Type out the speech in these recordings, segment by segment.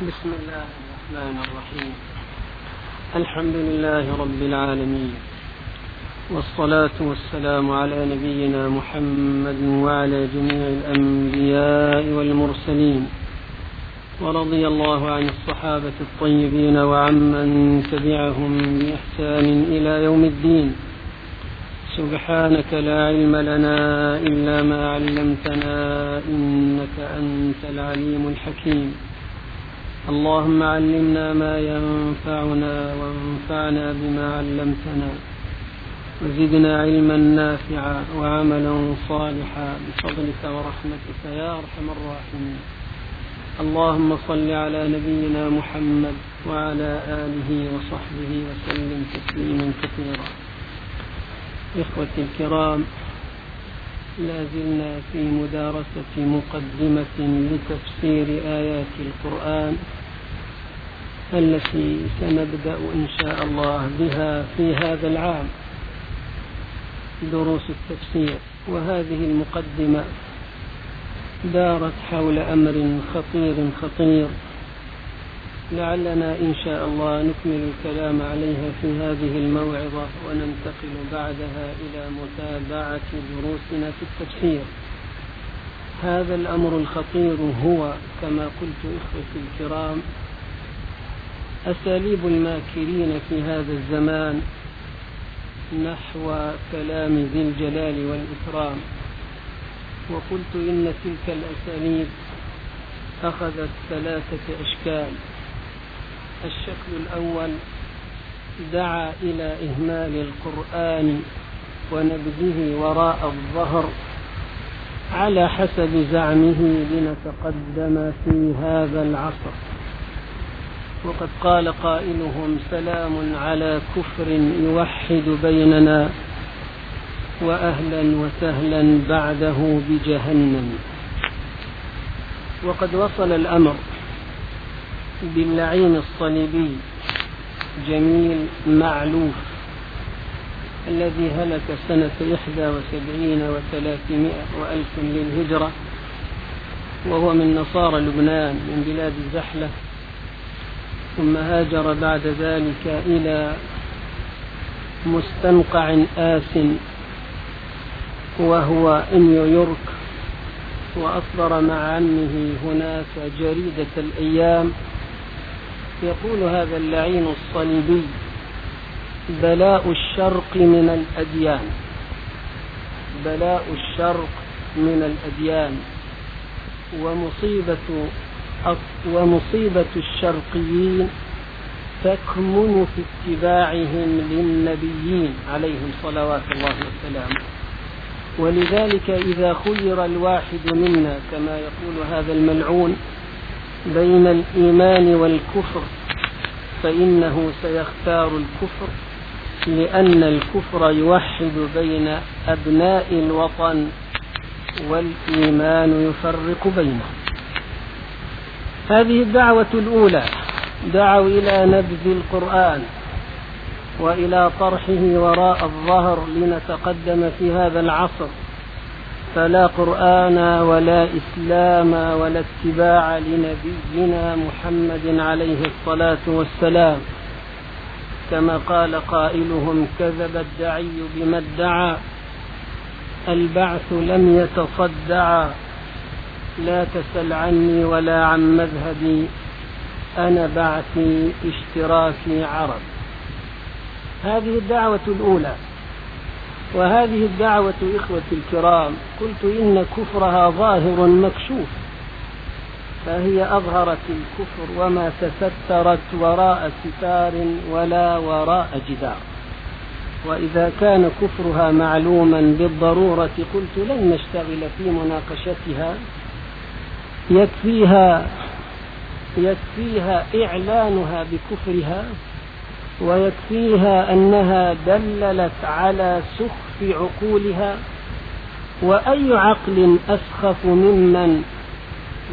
بسم الله الرحمن الرحيم. الحمد لله رب العالمين. والصلاة والسلام على نبينا محمد وعلى جميع الأنبياء والمرسلين. ورضي الله عن الصحابة الطيبين وعمن تبعهم بإحسان إلى يوم الدين. سبحانك لا علم لنا إلا ما علمتنا إنك أنت العليم الحكيم. اللهم علمنا ما ينفعنا وانفعنا بما علمتنا وزدنا علما نافعا وعملا صالحا بفضلك ورحمتك يا أرحم الراحمين اللهم صل على نبينا محمد وعلى آله وصحبه وسلم تسليما كثيرا. إخوتي الكرام لا زلنا في مدارسة مقدمة لتفسير آيات القرآن التي سنبدأ إن شاء الله بها في هذا العام. دروس التفسير. وهذه المقدمة دارت حول أمر خطير خطير. لعلنا إن شاء الله نكمل الكلام عليها في هذه الموعظة وننتقل بعدها إلى متابعة دروسنا في التفسير هذا الأمر الخطير هو كما قلت إخوتي الكرام أساليب الماكرين في هذا الزمان نحو كلام ذي الجلال والإكرام. وقلت إن تلك الأساليب أخذت ثلاثة أشكال. الشكل الأول دعا إلى إهمال القرآن ونبذه وراء الظهر على حسب زعمه لنتقدم في هذا العصر. وقد قال قائلهم سلام على كفر يوحد بيننا وأهلا وسهلا بعده بجهنم. وقد وصل الأمر باللعين الصليبي جميل معلوف الذي هلك سنة إحدى وسبعين وثلاثمائة وألف للهجرة وهو من نصارى لبنان من بلاد الزحلة ثم هاجر بعد ذلك إلى مستنقع آس وهو نيويورك وأصدر مع عمه هناك جريدة الأيام يقول هذا اللعين الصليبي بلاء الشرق من الأديان. بلاء الشرق من الأديان. ومصيبة ومصيبة الشرقيين تكمن في اتباعهم للنبيين عليهم صلوات الله وسلامه. ولذلك إذا خير الواحد منا كما يقول هذا الملعون بين الإيمان والكفر فإنه سيختار الكفر لأن الكفر يوحد بين أبناء الوطن والإيمان يفرق بينهم. هذه الدعوة الأولى دعوا إلى نبذ القرآن وإلى طرحه وراء الظهر لنتقدم في هذا العصر. فلا قرآن ولا إسلام ولا اتباع لنبينا محمد عليه الصلاة والسلام. كما قال قائلهم كذب الدعي بما ادعى البعث لم يتصدع. لا تسل عني ولا عن مذهبي أنا بعثي اشتراكي عرب. هذه الدعوة الأولى. وهذه الدعوة إخوتي الكرام قلت إن كفرها ظاهر مكشوف فهي أظهرت الكفر وما تسترت وراء ستار ولا وراء جدار. وإذا كان كفرها معلوما بالضرورة قلت لن نشتغل في مناقشتها. يكفيها يكفيها إعلانها بكفرها. ويكفيها أنها دللت على سخف عقولها وأي عقل أسخف ممن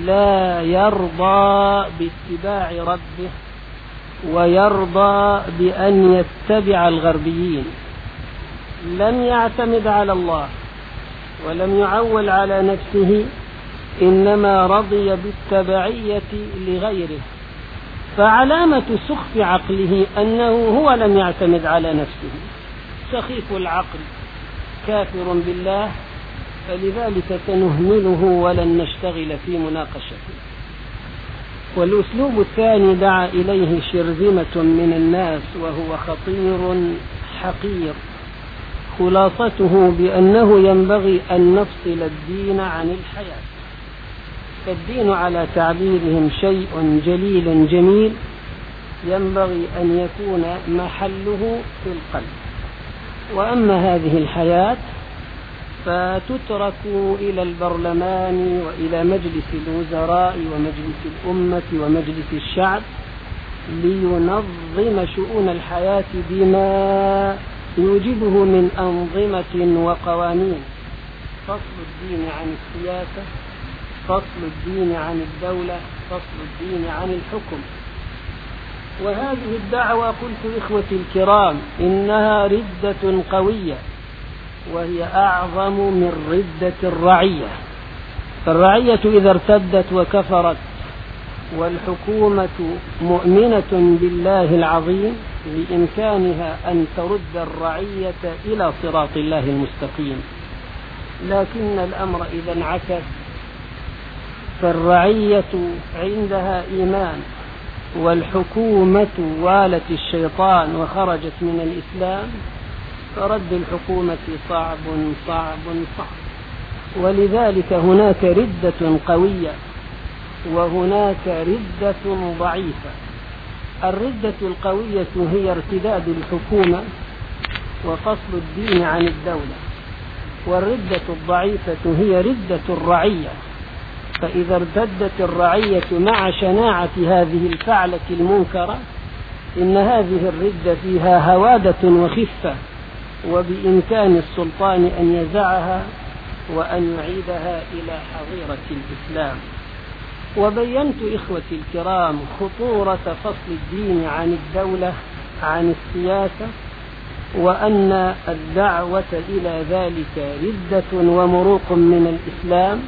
لا يرضى باتباع ربه ويرضى بأن يتبع الغربيين. لم يعتمد على الله ولم يعول على نفسه إنما رضي بالتبعية لغيره. فعلامة سخف عقله أنه هو لم يعتمد على نفسه. سخيف العقل كافر بالله فلذلك سنهمله ولن نشتغل في مناقشته. والأسلوب الثاني دعا إليه شرذمة من الناس وهو خطير حقير. خلاصته بأنه ينبغي أن نفصل الدين عن الحياة. فالدين على تعبيرهم شيء جليل جميل ينبغي أن يكون محله في القلب. وأما هذه الحياة فتترك إلى البرلمان وإلى مجلس الوزراء ومجلس الأمة ومجلس الشعب لينظم شؤون الحياة بما يوجبه من أنظمة وقوانين. فصل الدين عن السياسة فصل الدين عن الدولة فصل الدين عن الحكم. وهذه الدعوة قلت إخوتي الكرام إنها ردة قوية وهي أعظم من ردة الرعية. فالرعية إذا ارتدت وكفرت والحكومة مؤمنة بالله العظيم بإمكانها أن ترد الرعية إلى صراط الله المستقيم. لكن الأمر إذا انعكس فالرعية عندها إيمان والحكومة والت الشيطان وخرجت من الإسلام فرد الحكومة صعب صعب صعب. ولذلك هناك ردة قوية وهناك ردة ضعيفة. الردة القوية هي ارتداد الحكومة وفصل الدين عن الدولة والردة الضعيفة هي ردة الرعية. فإذا ارتدت الرعية مع شناعة هذه الفعلة المنكرة إن هذه الردة فيها هوادة وخفة وبإمكان السلطان أن يزعها وأن يعيدها إلى حظيرة الإسلام. وبينت إخوتي الكرام خطورة فصل الدين عن الدولة عن السياسة وأن الدعوة إلى ذلك ردة ومروق من الإسلام.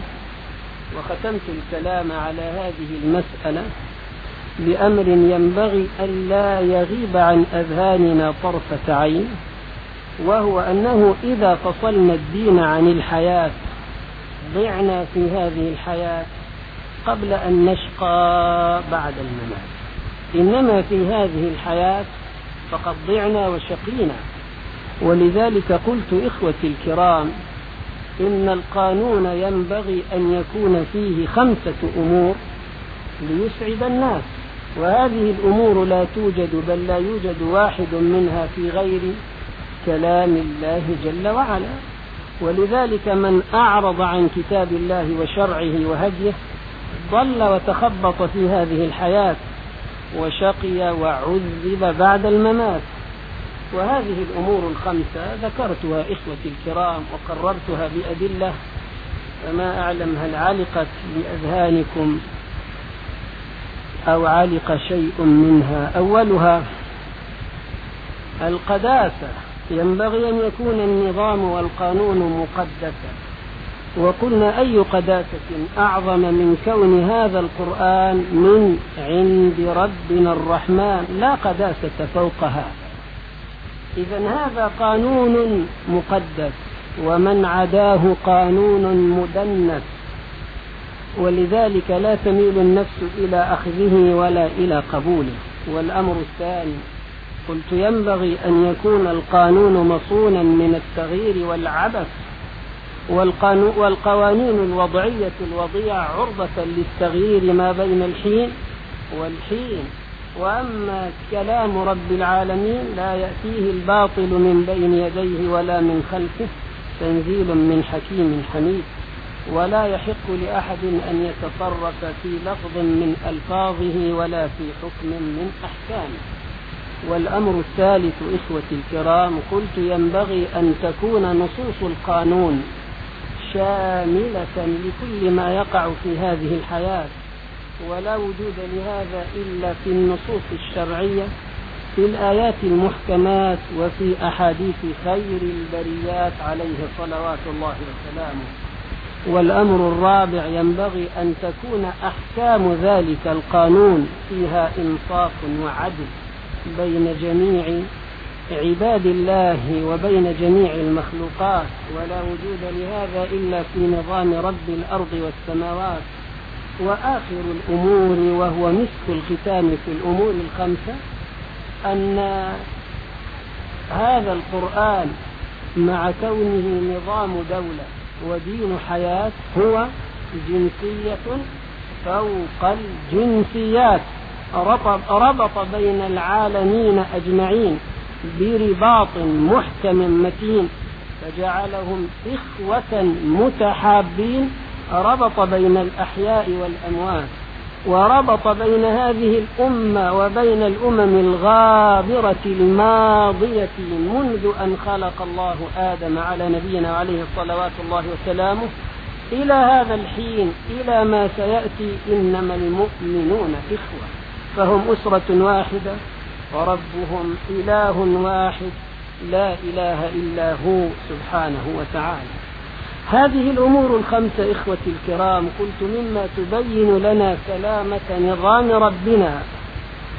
وختمت الكلام على هذه المسألة بأمر ينبغي ألا يغيب عن أذهاننا طرفة عين وهو أنه إذا فصلنا الدين عن الحياة ضعنا في هذه الحياة قبل أن نشقى بعد الممات. إنما في هذه الحياة فقد ضعنا وشقينا. ولذلك قلت إخوتي الكرام إن القانون ينبغي أن يكون فيه خمسة أمور ليسعد الناس. وهذه الأمور لا توجد بل لا يوجد واحد منها في غير كلام الله جل وعلا. ولذلك من أعرض عن كتاب الله وشرعه وهديه ضل وتخبط في هذه الحياة وشقي وعذب بعد الممات. وهذه الأمور الخمسة ذكرتها إخوتي الكرام وقررتها بأدلة فما أعلم هل علقت بأذهانكم أو علق شيء منها. أولها القداسة ينبغي أن يكون النظام والقانون مقدسا. وقلنا أي قداسة أعظم من كون هذا القرآن من عند ربنا الرحمن؟ لا قداسة فوق هذا إذا هذا قانون مقدس ومن عداه قانون مدنس. ولذلك لا تميل النفس إلى أخذه ولا إلى قبوله. والأمر الثاني قلت ينبغي أن يكون القانون مصونا من التغيير والعبث والقوانين الوضعية الوضيعة عرضة للتغيير ما بين الحين والحين. وأما كلام رب العالمين لا يأتيه الباطل من بين يديه ولا من خلفه تنزيل من حكيم حميد. ولا يحق لأحد أن يتصرف في لفظ من ألفاظه ولا في حكم من أحكامه والأمر الثالث إخوتي الكرام قلت ينبغي أن تكون نصوص القانون شاملة لكل ما يقع في هذه الحياة. ولا وجود لهذا إلا في النصوص الشرعية في الآيات المحكمات وفي أحاديث خير البريات عليه صلوات الله وسلامه. والأمر الرابع ينبغي أن تكون أحكام ذلك القانون فيها إنصاف وعدل بين جميع عباد الله وبين جميع المخلوقات. ولا وجود لهذا إلا في نظام رب الأرض والسماوات. وآخر الأمور وهو مسك الختام في الأمور الخمسة أن هذا القرآن مع كونه نظام دولة ودين حياة هو جنسية فوق الجنسيات. ربط, بين العالمين أجمعين برباط محكم متين فجعلهم إخوة متحابين ربط بين الأحياء والأموات وربط بين هذه الأمة وبين الأمم الغابرة الماضية منذ أن خلق الله آدم على نبينا عليه الصلوات الله وسلامه إلى هذا الحين إلى ما سيأتي إنما المؤمنون إخوة فهم أسرة واحدة وربهم إله واحد لا إله إلا هو سبحانه وتعالى. هذه الأمور الخمسة إخوتي الكرام قلت مما تبين لنا سلامة نظام ربنا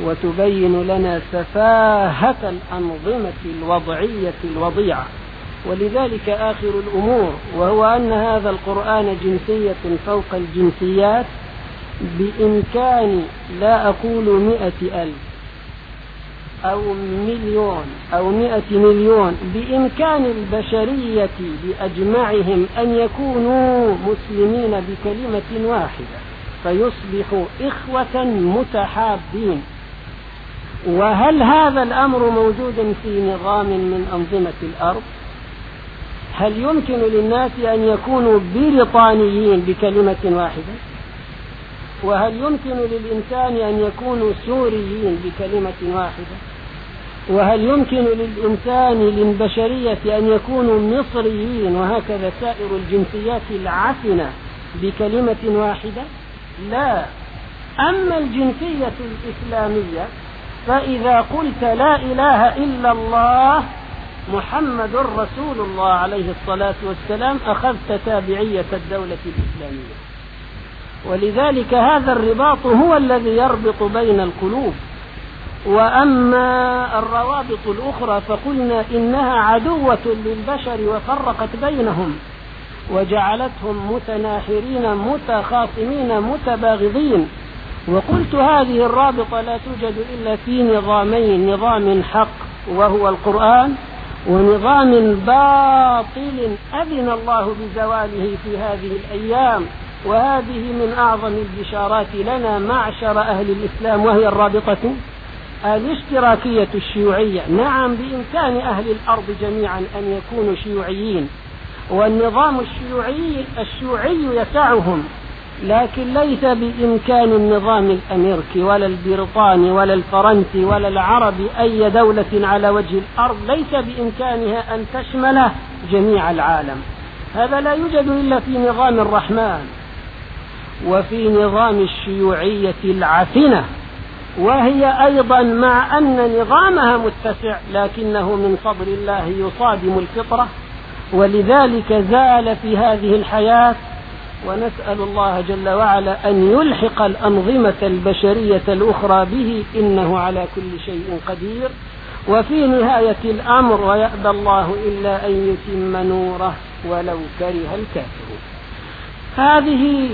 وتبين لنا سفاهة الأنظمة الوضعية الوضيعة. ولذلك آخر الأمور وهو أن هذا القرآن جنسية فوق الجنسيات بإمكان لا أقول مئة ألف. أو مليون أو مئة مليون بإمكان البشرية بأجمعهم أن يكونوا مسلمين بكلمة واحدة فيصبحوا إخوة متحابين. وهل هذا الأمر موجود في نظام من أنظمة الأرض؟ هل يمكن للناس أن يكونوا بريطانيين بكلمة واحدة؟ وهل يمكن للإنسان أن يكونوا سوريين بكلمة واحدة؟ وهل يمكن للإنسان للبشرية أن يكونوا مصريين وهكذا سائر الجنسيات العفنة بكلمة واحدة؟ لا. أما الجنسية الإسلامية فإذا قلت لا إله إلا الله محمد رسول الله عليه الصلاة والسلام أخذت تابعية الدولة الإسلامية. ولذلك هذا الرباط هو الذي يربط بين القلوب. وأما الروابط الأخرى فقلنا إنها عدوة للبشر وفرقت بينهم وجعلتهم متناحرين متخاصمين متباغضين. وقلت هذه الرابطة لا توجد إلا في نظامين نظام حق وهو القرآن ونظام باطل أذن الله بزواله في هذه الأيام. وهذه من أعظم البشارات لنا معشر أهل الإسلام وهي الرابطة الاشتراكية الشيوعية. نعم بإمكان أهل الأرض جميعا أن يكونوا شيوعيين والنظام الشيوعي الشيوعي يسعهم لكن ليس بإمكان النظام الأمريكي ولا البريطاني ولا الفرنسي ولا العربي أي دولة على وجه الأرض. ليس بإمكانها أن تشمل جميع العالم. هذا لا يوجد إلا في نظام الرحمن وفي نظام الشيوعية العفنة. وهي أيضا مع أن نظامها متسع لكنه من فضل الله يصادم الفطرة ولذلك زال في هذه الحياة ونسأل الله جل وعلا أن يلحق الأنظمة البشرية الأخرى به إنه على كل شيء قدير. وفي نهاية الأمر ويأبى الله إلا أن يتم نوره ولو كره الكافرون. هذه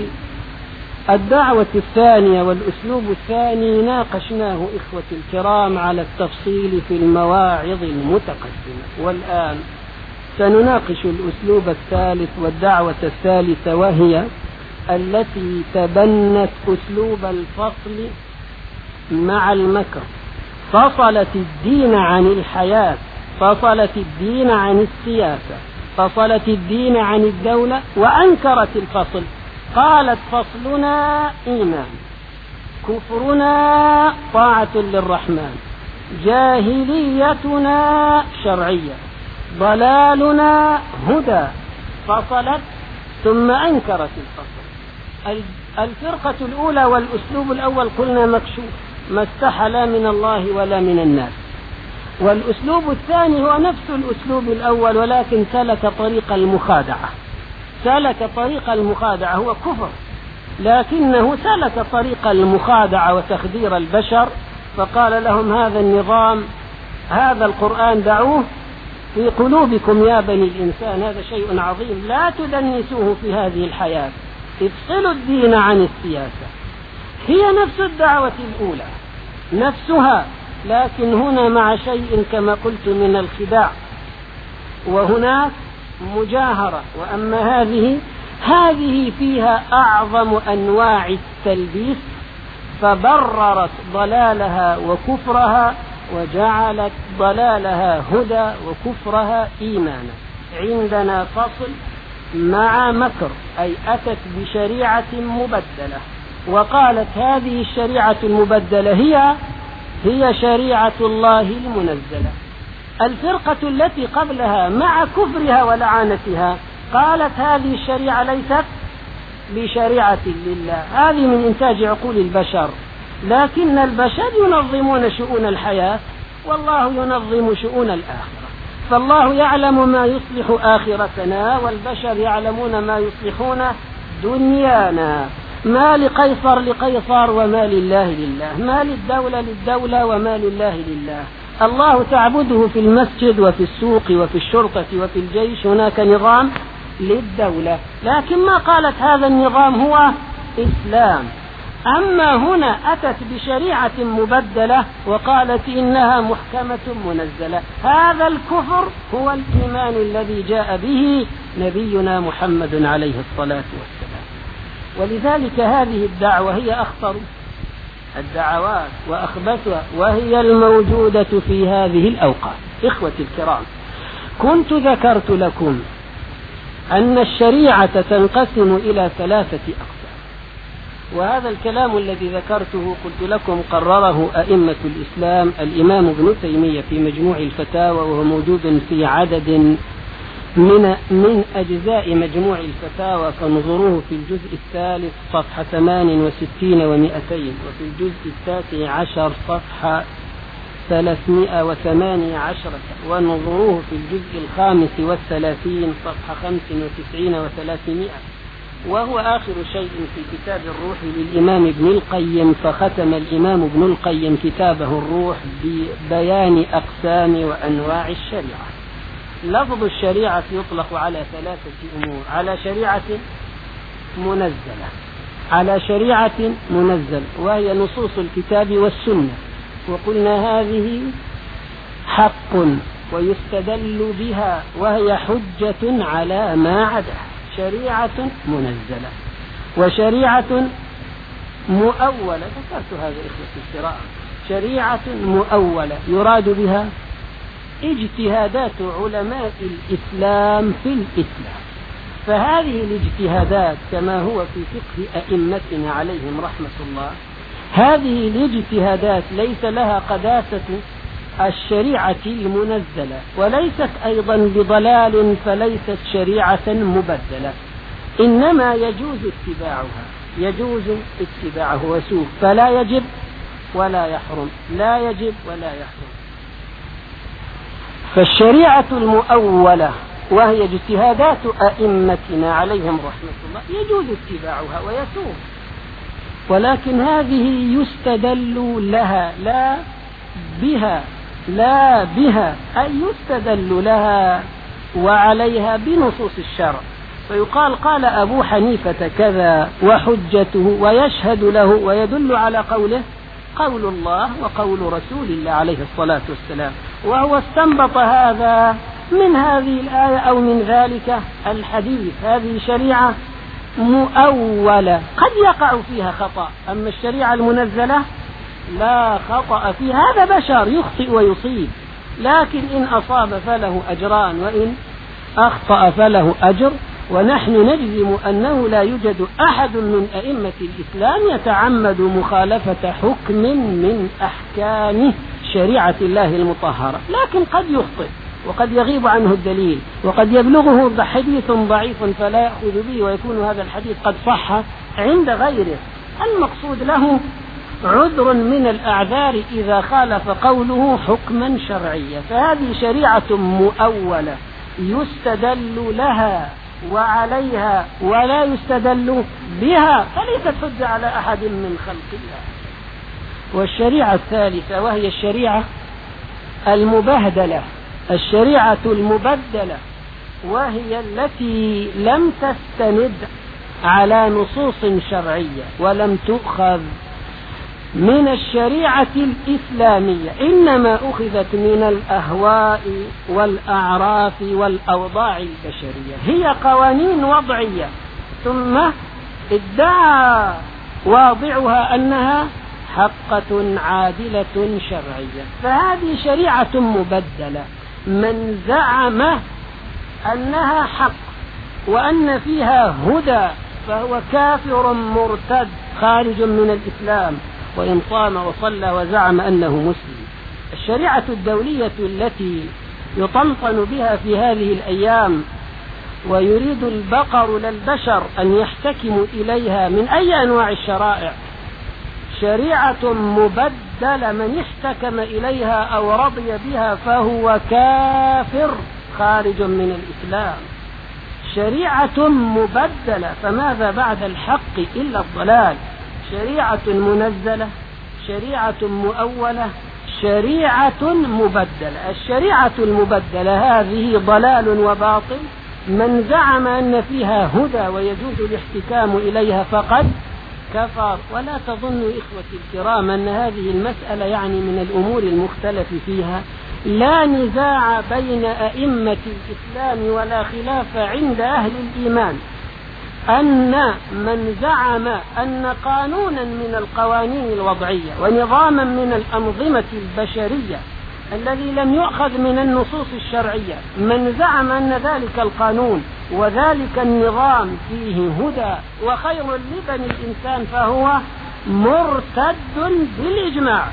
الدعوة الثانية والأسلوب الثاني ناقشناه إخوة الكرام على التفصيل في المواعظ المتقدمة. والآن سنناقش الأسلوب الثالث والدعوة الثالثة وهي التي تبنت أسلوب الفصل مع المكر. فصلت الدين عن الحياة فصلت الدين عن السياسة فصلت الدين عن الدولة وأنكرت الفصل. قالت فصلنا إيمان. كفرنا طاعة للرحمن. جاهليتنا شرعية. ضلالنا هدى. فصلت ثم أنكرت الفصل. الفرقة الأولى والأسلوب الأول قلنا مكشوف. ما استحى من الله ولا من الناس. والأسلوب الثاني هو نفس الأسلوب الأول ولكن سلك طريق المخادعة. سلك طريق المخادعة هو كفر. لكنه سلك طريق المخادعة وتخدير البشر فقال لهم هذا النظام هذا القرآن دعوه في قلوبكم يا بني الإنسان هذا شيء عظيم لا تدنسوه في هذه الحياة. افصلوا الدين عن السياسة. هي نفس الدعوة الأولى نفسها لكن هنا مع شيء كما قلت من الخداع. وهناك مجاهرة. وأما هذه هذه فيها أعظم أنواع التلبيس فبررت ضلالها وكفرها وجعلت ضلالها هدى وكفرها إيمانا. عندنا فصل مع مكر أي أتت بشريعة مبدلة. وقالت هذه الشريعة المبدلة هي هي شريعة الله المنزلة. الفرقة التي قبلها مع كفرها ولعانتها قالت هذه الشريعة ليست بشريعة لله. هذه من إنتاج عقول البشر. لكن البشر ينظمون شؤون الحياة والله ينظم شؤون الآخرة. فالله يعلم ما يصلح آخرتنا والبشر يعلمون ما يصلحون دنيانا. ما لقيصر لقيصر وما لله لله. ما للدولة للدولة وما لله لله. الله تعبده في المسجد وفي السوق وفي الشرطة وفي الجيش هناك نظام للدولة. لكن ما قالت هذا النظام هو إسلام. أما هنا أتت بشريعة مبدلة وقالت إنها محكمة منزلة. هذا الكفر هو الإيمان الذي جاء به نبينا محمد عليه الصلاة والسلام. ولذلك هذه الدعوة هي أخطر الدعوات وأخبثها وهي الموجودة في هذه الأوقات. إخوتي الكرام كنت ذكرت لكم أن الشريعة تنقسم إلى ثلاثة أقسام. وهذا الكلام الذي ذكرته قلت لكم قرره أئمة الإسلام الإمام ابن تيمية في مجموع الفتاوى وهو موجود في عدد من من أجزاء مجموع الفتاوى فانظروه في الجزء الثالث صفحة 68 ومئتين وفي الجزء التاسع عشر صفحة ثلاثمائة وثمانية عشرة وانظروه في الجزء الخامس والثلاثين صفحة خمس وتسعين وثلاثمائة. وهو آخر شيء في كتاب الروح للإمام ابن القيم فختم الإمام ابن القيم كتابه الروح ببيان أقسام وأنواع الشريعة. لفظ الشريعة يطلق على ثلاثة أمور. على شريعة منزلة. على شريعة منزل وهي نصوص الكتاب والسنة. وقلنا هذه حق ويستدل بها وهي حجة على ما عداها شريعة منزلة. وشريعة مؤولة. ذكرت هذا إخوة القراءة شريعة مؤولة. يراد بها اجتهادات علماء الإسلام في الإسلام. فهذه الاجتهادات كما هو في فقه أئمتنا عليهم رحمة الله هذه الاجتهادات ليس لها قداسة الشريعة المنزلة وليست أيضا بضلال فليست شريعة مبدلة. إنما يجوز اتباعها يجوز اتباعه وسوء فلا يجب ولا يحرم لا يجب ولا يحرم. فالشريعة المؤولة وهي اجتهادات أئمتنا عليهم رحمة الله. يجوز اتباعها ويسوء ولكن هذه يستدل لها لا بها لا بها. أي يستدل لها وعليها بنصوص الشرع. فيقال قال أبو حنيفة كذا وحجته ويشهد له ويدل على قوله قول الله وقول رسول الله عليه الصلاة والسلام. وهو استنبط هذا من هذه الآية أو من ذلك الحديث. هذه شريعة مؤولة. قد يقع فيها خطأ. أما الشريعة المنزلة لا خطأ في هذا بشر يخطئ ويصيب. لكن إن أصاب فله أجران وإن أخطأ فله أجر. ونحن نجزم أنه لا يوجد أحد من أئمة الإسلام يتعمد مخالفة حكم من أحكام شريعة الله المطهرة لكن قد يخطئ وقد يغيب عنه الدليل وقد يبلغه حديث ضعيف فلا يأخذ به ويكون هذا الحديث قد صح عند غيره. المقصود له عذر من الأعذار إذا خالف قوله حكما شرعيا فهذه شريعة مؤولة يستدل لها وعليها ولا يستدل بها فليست حجة على أحد من خلق الله والشريعة الثالثة وهي الشريعة المبهدلة الشريعة المبدلة وهي التي لم تستند على نصوص شرعية ولم تؤخذ من الشريعة الإسلامية إنما أخذت من الأهواء والأعراف والأوضاع البشرية. هي قوانين وضعية ثم ادعى واضعها أنها حقة عادلة شرعية. فهذه شريعة مبدلة. من زعم أنها حق وأن فيها هدى فهو كافر مرتد خارج من الإسلام وإن صام وصلى وزعم أنه مسلم. الشريعة الدولية التي يطنطن بها في هذه الأيام ويريد البقر للبشر أن يحتكموا إليها من أي أنواع الشرائع؟ شريعة مبدلة من احتكم إليها أو رضي بها فهو كافر خارج من الإسلام. شريعة مبدلة فماذا بعد الحق إلا الضلال؟ شريعة منزلة شريعة مؤولة شريعة مبدلة. الشريعة المبدلة هذه ضلال وباطل من زعم أن فيها هدى ويجوز الاحتكام إليها فقد كفر ولا تظنوا إخوتي الكرام أن هذه المسألة يعني من الأمور المختلف فيها. لا نزاع بين أئمة الإسلام ولا خلاف عند أهل الإيمان. أن من زعم أن قانونا من القوانين الوضعية ونظاما من الأنظمة البشرية الذي لم يؤخذ من النصوص الشرعية. من زعم أن ذلك القانون وذلك النظام فيه هدى وخير لبني الإنسان فهو مرتد بالإجماع.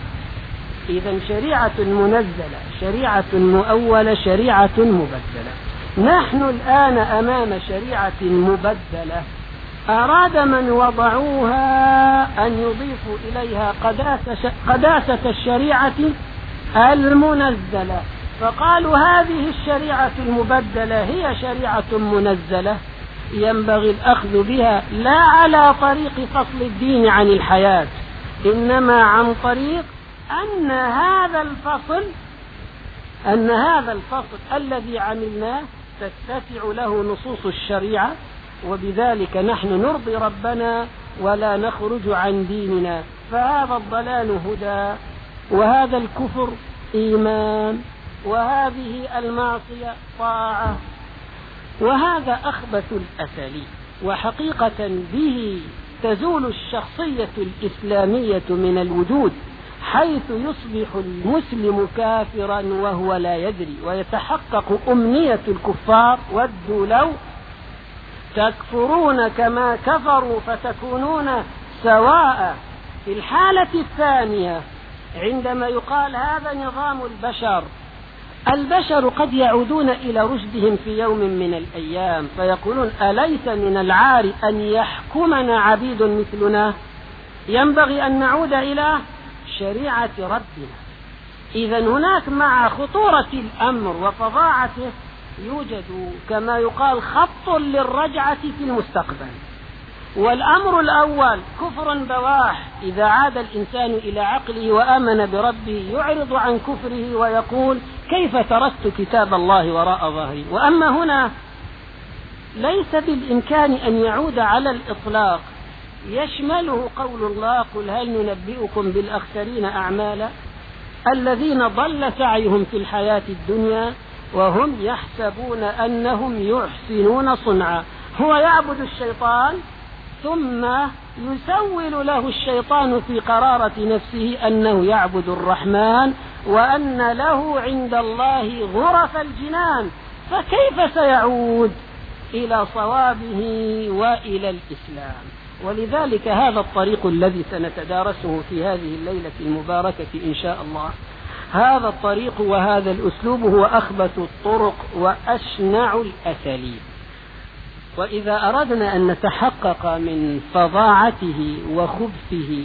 إذا شريعة منزلة شريعة مؤولة شريعة مبدلة. نحن الآن أمام شريعة مبدلة. أراد من وضعوها أن يضيفوا إليها قداسة, قداسة الشريعة المنزلة. فقالوا هذه الشريعة المبدلة هي شريعة منزلة ينبغي الأخذ بها لا على طريق فصل الدين عن الحياة إنما عن طريق أن هذا الفصل أن هذا الفصل الذي عملناه تتسع له نصوص الشريعة وبذلك نحن نرضي ربنا ولا نخرج عن ديننا. فهذا الضلال هدى. وهذا الكفر إيمان وهذه المعصية طاعة. وهذا أخبث الأساليب وحقيقة به تزول الشخصية الإسلامية من الوجود حيث يصبح المسلم كافرا وهو لا يدري. ويتحقق أمنية الكفار ودوا لو تكفرون كما كفروا فتكونون سواء في الحالة الثانية عندما يقال هذا نظام البشر البشر قد يعودون إلى رشدهم في يوم من الأيام فيقولون أليس من العار أن يحكمنا عبيد مثلنا؟ ينبغي أن نعود إلى شريعة ربنا. إذا هناك مع خطورة الأمر وفظاعته يوجد كما يقال خط للرجعة في المستقبل. والأمر الأول كفر بواح. إذا عاد الإنسان إلى عقله وآمن بربه يعرض عن كفره ويقول كيف تركت كتاب الله وراء ظهري؟ وأما هنا ليس بالإمكان أن يعود على الإطلاق. يشمله قول الله قل هل ننبئكم بالأخسرين أعمالا الذين ضل سعيهم في الحياة الدنيا وهم يحسبون أنهم يحسنون صنعا. هو يعبد الشيطان ثم يسول له الشيطان في قرارة نفسه أنه يعبد الرحمن وأن له عند الله غرف الجنان فكيف سيعود إلى صوابه وإلى الإسلام؟ ولذلك هذا الطريق الذي سنتدارسه في هذه الليلة المباركة إن شاء الله. هذا الطريق وهذا الأسلوب هو أخبث الطرق وأشنع الأساليب وإذا أردنا أن نتحقق من فظاعته وخبثه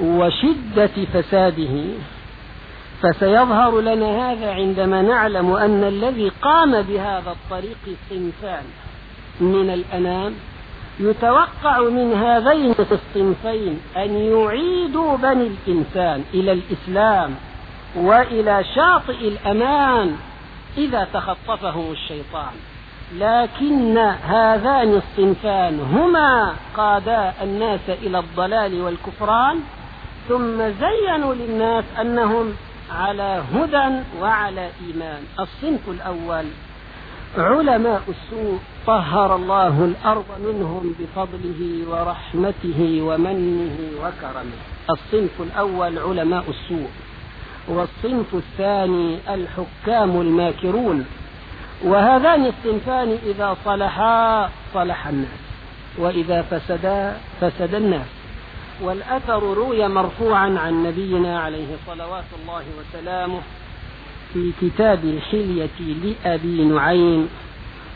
وشدة فساده فسيظهر لنا هذا عندما نعلم أن الذي قام بهذا الطريق صنفان من الأنام يتوقع من هذين الصنفين أن يعيدوا بني الإنسان إلى الإسلام وإلى شاطئ الأمان إذا تخطفهم الشيطان. لكن هذان الصنفان هما قادا الناس إلى الضلال والكفران ثم زينوا للناس أنهم على هدى وعلى إيمان. الصنف الأول علماء السوء طهر الله الأرض منهم بفضله ورحمته ومنه وكرمه. الصنف الأول علماء السوء والصنف الثاني الحكام الماكرون. وهذان الصنفان إذا صلحا صلح الناس وإذا فسدا فسد الناس. والأثر روي مرفوعا عن نبينا عليه صلوات الله وسلامه في كتاب الحلية لأبي نعيم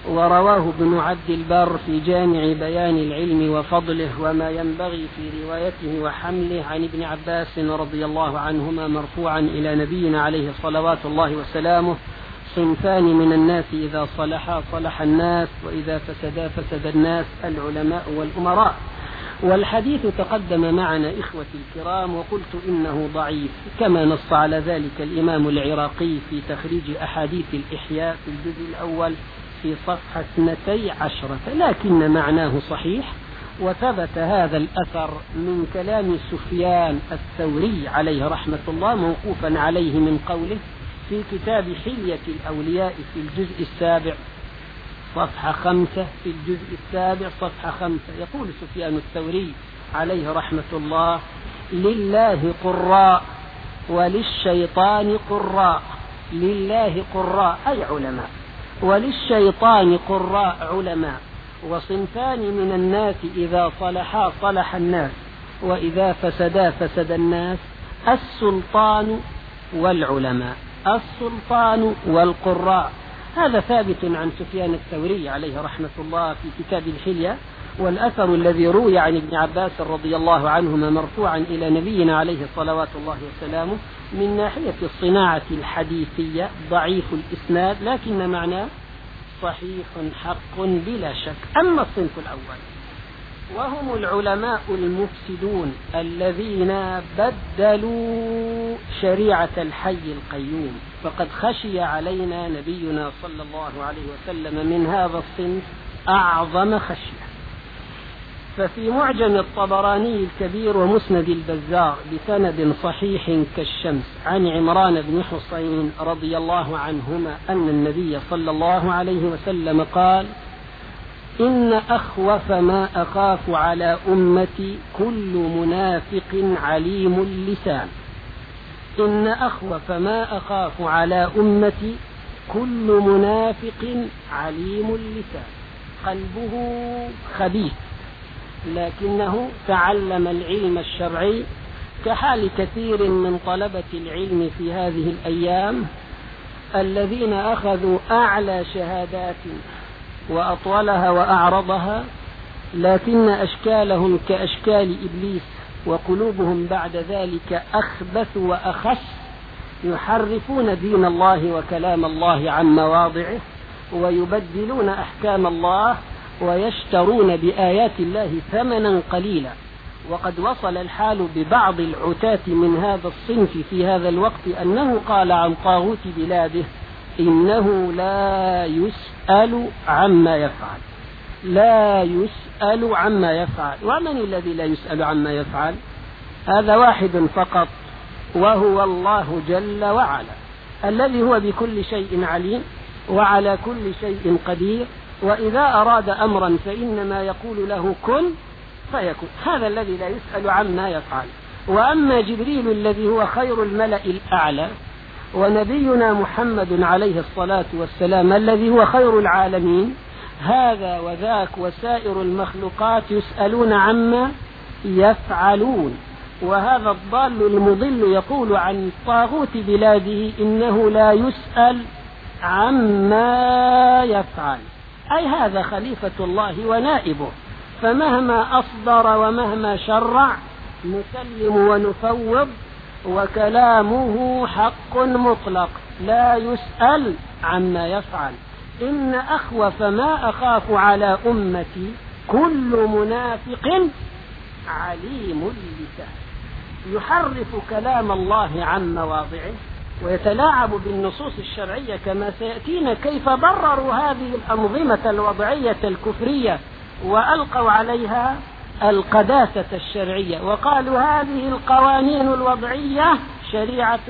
ورواه ابن عبد البر في جامع بيان العلم وفضله وما ينبغي في روايته وحمله عن ابن عباس رضي الله عنهما مرفوعا إلى نبينا عليه صلوات الله وسلامه. صنفان من الناس إذا صلحا صلح الناس وإذا فسدا فسد الناس العلماء والأمراء. والحديث تقدم معنا إخوتي الكرام وقلت إنه ضعيف كما نص على ذلك الإمام العراقي في تخريج أحاديث الإحياء في الجزء الأول في صفحة اثنتي عشرة. لكن معناه صحيح وثبت هذا الأثر من كلام سفيان الثوري عليه رحمة الله موقوفا عليه من قوله في كتاب حلية الأولياء في الجزء السابع صفحة خمسة في الجزء السابع صفحة خمسة. يقول سفيان الثوري عليه رحمة الله لله قراء وللشيطان قراء لله قراء أي علماء؟ وللشيطان قراء علماء. وصنفان من الناس إذا صلحا صلح الناس وإذا فسدا فسد الناس السلطان والعلماء. السلطان والقراء. هذا ثابت عن سفيان الثوري عليه رحمة الله في كتاب الحلية والأثر الذي روي عن ابن عباس رضي الله عنهما مرفوعا إلى نبينا عليه صلوات الله وسلامه من ناحية الصناعة الحديثية ضعيف الإسناد لكن معناه صحيح حق بلا شك. أما الصنف الأول وهم العلماء المفسدون الذين بدلوا شريعة الحي القيوم. فقد خشي علينا نبينا صلى الله عليه وسلم من هذا الصنف أعظم خشية. ففي معجم الطبراني الكبير ومسند البزار بسند صحيح كالشمس عن عمران بن حسين رضي الله عنهما أن النبي صلى الله عليه وسلم قال إن أخوف ما أخاف على أمتي كل منافق عليم اللسان. إن أخوف ما أخاف على أمتي كل منافق عليم اللسان. قلبه خبيث لكنه تعلم العلم الشرعي. كحال كثير من طلبة العلم في هذه الأيام الذين أخذوا أعلى شهادات وأطولها وأعرضها لكن أشكالهم كأشكال إبليس وقلوبهم بعد ذلك أخبث وأخس يحرفون دين الله وكلام الله عن مواضعه ويبدلون أحكام الله ويشترون بآيات الله ثمنا قليلا. وقد وصل الحال ببعض العتاة من هذا الصنف في هذا الوقت أنه قال عن طاغوت بلاده إنه لا يسأل عما يفعل. لا يسأل عما يفعل. ومن الذي لا يسأل عما يفعل؟ هذا واحد فقط وهو الله جل وعلا الذي هو بكل شيء عليم وعلى كل شيء قدير وإذا أراد أمرا فإنما يقول له كن فيكون. هذا الذي لا يسأل عما يفعل. وأما جبريل الذي هو خير الملأ الأعلى ونبينا محمد عليه الصلاة والسلام الذي هو خير العالمين هذا وذاك وسائر المخلوقات يسألون عما يفعلون. وهذا الضال المضل يقول عن طاغوت بلاده إنه لا يسأل عما يفعل. أي هذا خليفة الله ونائبه. فمهما أصدر ومهما شرع نسلم ونفوض وكلامه حق مطلق لا يسأل عما يفعل. إن أخوف ما أخاف على أمتي كل منافق عليم اللسان. يحرف كلام الله عن مواضعه ويتلاعب بالنصوص الشرعية كما سيأتينا كيف برروا هذه الأنظمة الوضعية الكفرية وألقوا عليها القداسة الشرعية. وقالوا هذه القوانين الوضعية شريعة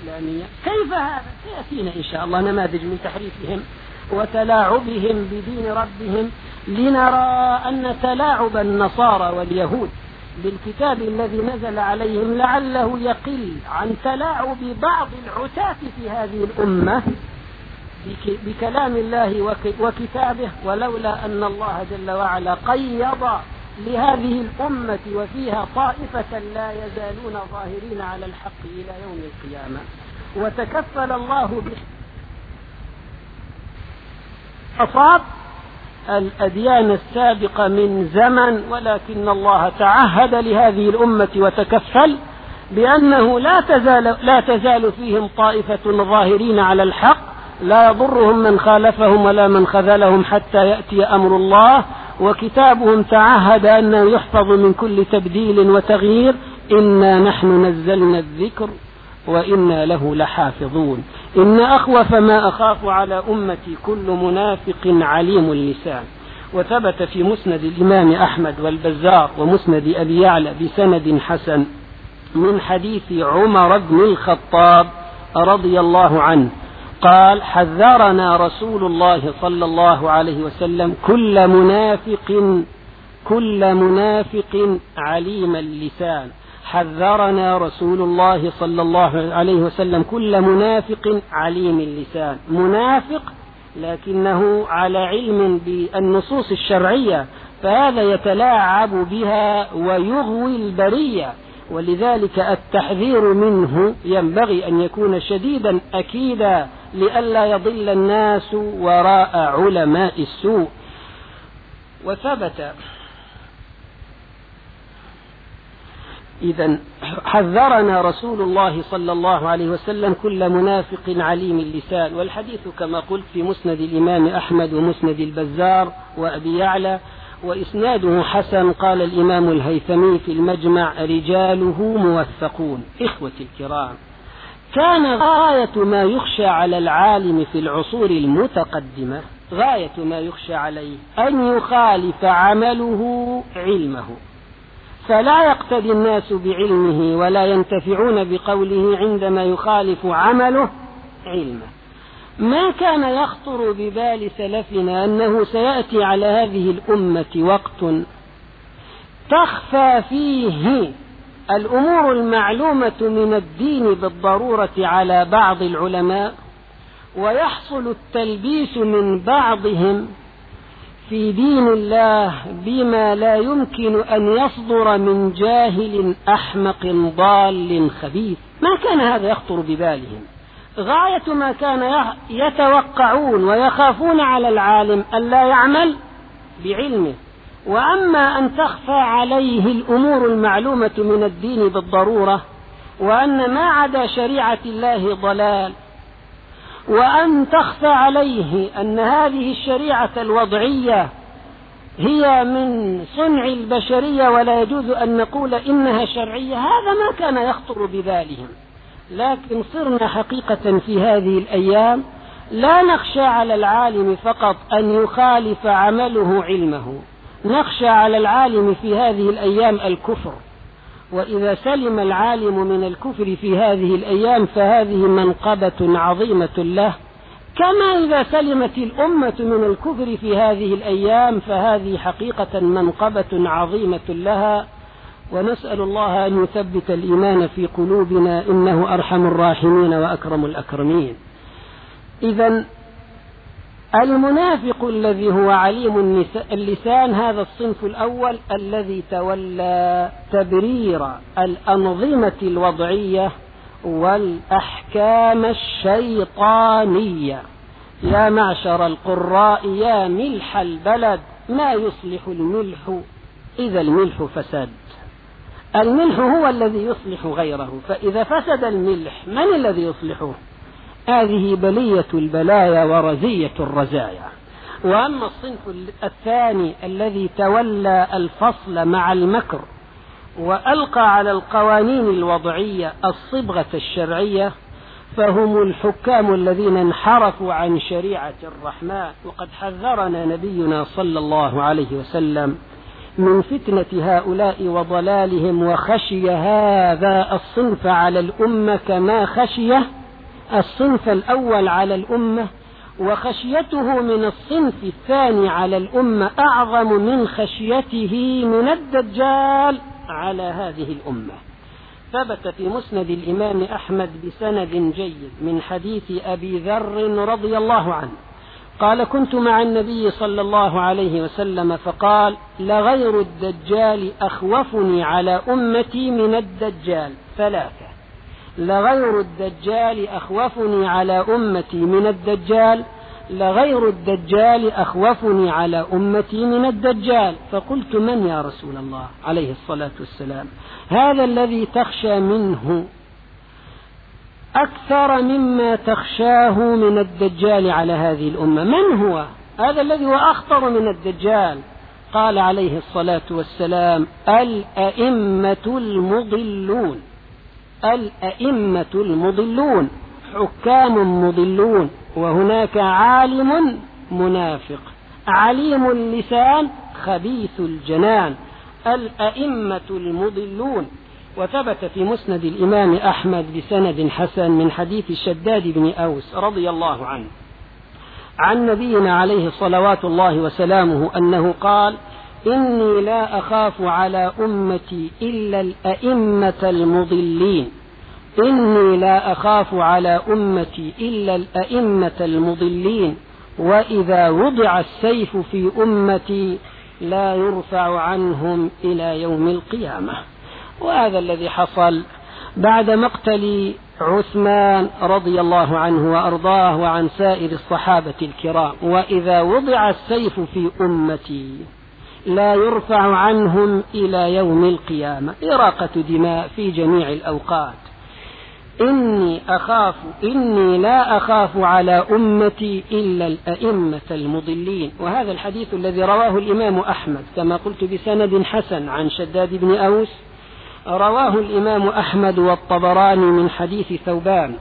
إسلامية كيف هذا؟ سيأتينا إن شاء الله نماذج من تحريفهم وتلاعبهم بدين ربهم لنرى أن تلاعب النصارى واليهود بالكتاب الذي نزل عليهم لعله يقل عن تلاعب بعض العتاة في هذه الأمة بكلام الله وكتابه ولولا أن الله جل وعلا قيض لهذه الأمة وفيها طائفة لا يزالون ظاهرين على الحق إلى يوم القيامة. وتكفل الله به. أصاب الأديان السابقة من زمن ولكن الله تعهد لهذه الأمة وتكفل بأنه لا تزال, لا تزال فيهم طائفة ظاهرين على الحق لا يضرهم من خالفهم ولا من خذلهم حتى يأتي أمر الله. وكتابهم تعهد أنه يحفظ من كل تبديل وتغيير إنا نحن نزلنا الذكر وإنا له لحافظون. إن أخوف ما أخاف على أمتي كل منافق عليم اللسان. وثبت في مسند الإمام أحمد والبزار ومسند أبي يعلى بسند حسن من حديث عمر بن الخطاب رضي الله عنه. قال حذرنا رسول الله صلى الله عليه وسلم كل منافق كل منافق عليم اللسان. حذرنا رسول الله صلى الله عليه وسلم كل منافق عليم اللسان. منافق لكنه على علم بالنصوص الشرعية فهذا يتلاعب بها ويغوي البرية. ولذلك التحذير منه ينبغي أن يكون شديدا أكيدا لئلا يضل الناس وراء علماء السوء. وثبت إذا حذرنا رسول الله صلى الله عليه وسلم كل منافق عليم اللسان. والحديث كما قلت في مسند الإمام أحمد ومسند البزار وأبي يعلى وإسناده حسن. قال الإمام الهيثمي في المجمع رجاله موثقون. إخوتي الكرام كان غاية ما يخشى على العالم في العصور المتقدمة غاية ما يخشى عليه أن يخالف عمله علمه. فلا يقتدي الناس بعلمه ولا ينتفعون بقوله عندما يخالف عمله علمه. ما كان يخطر ببال سلفنا أنه سيأتي على هذه الأمة وقت تخفى فيه الأمور المعلومة من الدين بالضرورة على بعض العلماء ويحصل التلبيس من بعضهم في دين الله بما لا يمكن أن يصدر من جاهل أحمق ضال خبيث. ما كان هذا يخطر ببالهم. غاية ما كان يتوقعون ويخافون على العالم ألا يعمل بعلمه. وأما أن تخفى عليه الأمور المعلومة من الدين بالضرورة وأن ما عدا شريعة الله ضلال وأن تخفى عليه أن هذه الشريعة الوضعية هي من صنع البشرية ولا يجوز أن نقول إنها شرعية هذا ما كان يخطر ببالهم. لكن صرنا حقيقة في هذه الأيام لا نخشى على العالم فقط أن يخالف عمله علمه. نخشى على العالم في هذه الأيام الكفر. وإذا سلم العالم من الكفر في هذه الأيام فهذه منقبة عظيمة له. كما إذا سلمت الأمة من الكفر في هذه الأيام فهذه حقيقة منقبة عظيمة لها. ونسأل الله أن يثبت الإيمان في قلوبنا إنه أرحم الراحمين وأكرم الأكرمين. إذا المنافق الذي هو عليم اللسان هذا الصنف الأول الذي تولى تبرير الأنظمة الوضعية والأحكام الشيطانية. يا معشر القراء يا ملح البلد ما يصلح الملح؟ إذا الملح فسد الملح هو الذي يصلح غيره فإذا فسد الملح من الذي يصلحه؟ هذه بلية البلايا ورزية الرزايا. وأما الصنف الثاني الذي تولى الفصل مع المكر وألقى على القوانين الوضعية الصبغة الشرعية فهم الحكام الذين انحرفوا عن شريعة الرحمن. وقد حذرنا نبينا صلى الله عليه وسلم من فتنة هؤلاء وضلالهم وخشي هذا الصنف على الأمة كما خشي الصنف الأول على الأمة وخشيته من الصنف الثاني على الأمة أعظم من خشيته من الدجال على هذه الأمة. ثبت في مسند الإمام أحمد بسند جيد من حديث أبي ذر رضي الله عنه. قال كنت مع النبي صلى الله عليه وسلم فقال لغير الدجال أخوفني على أمتي من الدجال ثلاثة. لغير الدجال أخوفني على أمتي من الدجال لغير الدجال أخوفني على أمتي من الدجال. فقلت من يا رسول الله؟ عليه الصلاة والسلام. هذا الذي تخشى منه أكثر مما تخشاه من الدجال على هذه الأمة. من هو؟ هذا الذي هو أخطر من الدجال. قال عليه الصلاة والسلام الأئمة المضلون. الأئمة المضلون حكام مضلون وهناك عالم منافق. عليم اللسان خبيث الجنان. الأئمة المضلون. وثبت في مسند الإمام أحمد بسند حسن من حديث الشداد بن أوس رضي الله عنه. عن نبينا عليه صلوات الله وسلامه أنه قال إني لا أخاف على أمتي إلا الأئمة المضلين. إني لا أخاف على أمتي إلا الأئمة المضلين. وإذا وضع السيف في أمتي لا يرفع عنهم إلى يوم القيامة. وهذا الذي حصل بعد مقتل عثمان رضي الله عنه وأرضاه وعن سائر الصحابة الكرام. وإذا وضع السيف في أمتي لا يرفع عنهم إلى يوم القيامة. إراقة دماء في جميع الأوقات. إني أخاف إني لا أخاف على أمتي إلا الأئمة المضلين. وهذا الحديث الذي رواه الإمام أحمد كما قلت بسند حسن عن شداد بن أوس رواه الإمام أحمد والطبراني من حديث ثوبان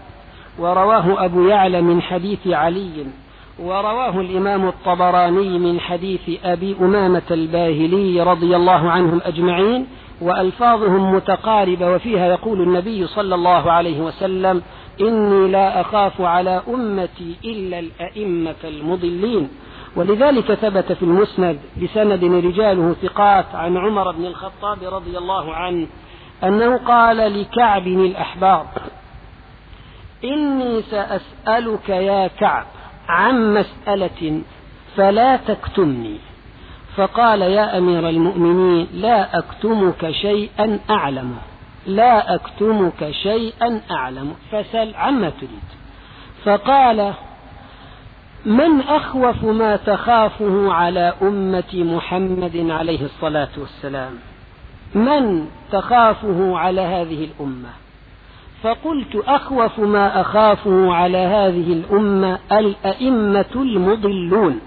ورواه أبو يعلى من حديث علي. ورواه الإمام الطبراني من حديث أبي أمامة الباهلي رضي الله عنهم أجمعين وألفاظهم متقاربة وفيها يقول النبي صلى الله عليه وسلم إني لا أخاف على أمتي إلا الأئمة المضلين. ولذلك ثبت في المسند بسند رجاله ثقات عن عمر بن الخطاب رضي الله عنه أنه قال لكعب الأحبار إني سأسألك يا كعب عن مسألة فلا تكتمني. فقال يا أمير المؤمنين لا أكتمك شيئا أعلمه لا أكتمك شيئا أعلمه فسل عما تريد. فقال من أخوف ما تخافه على أمة محمد عليه الصلاة والسلام؟ من تخافه على هذه الأمة؟ فقلت أخوف ما أخافه على هذه الأمة الأئمة المضلون.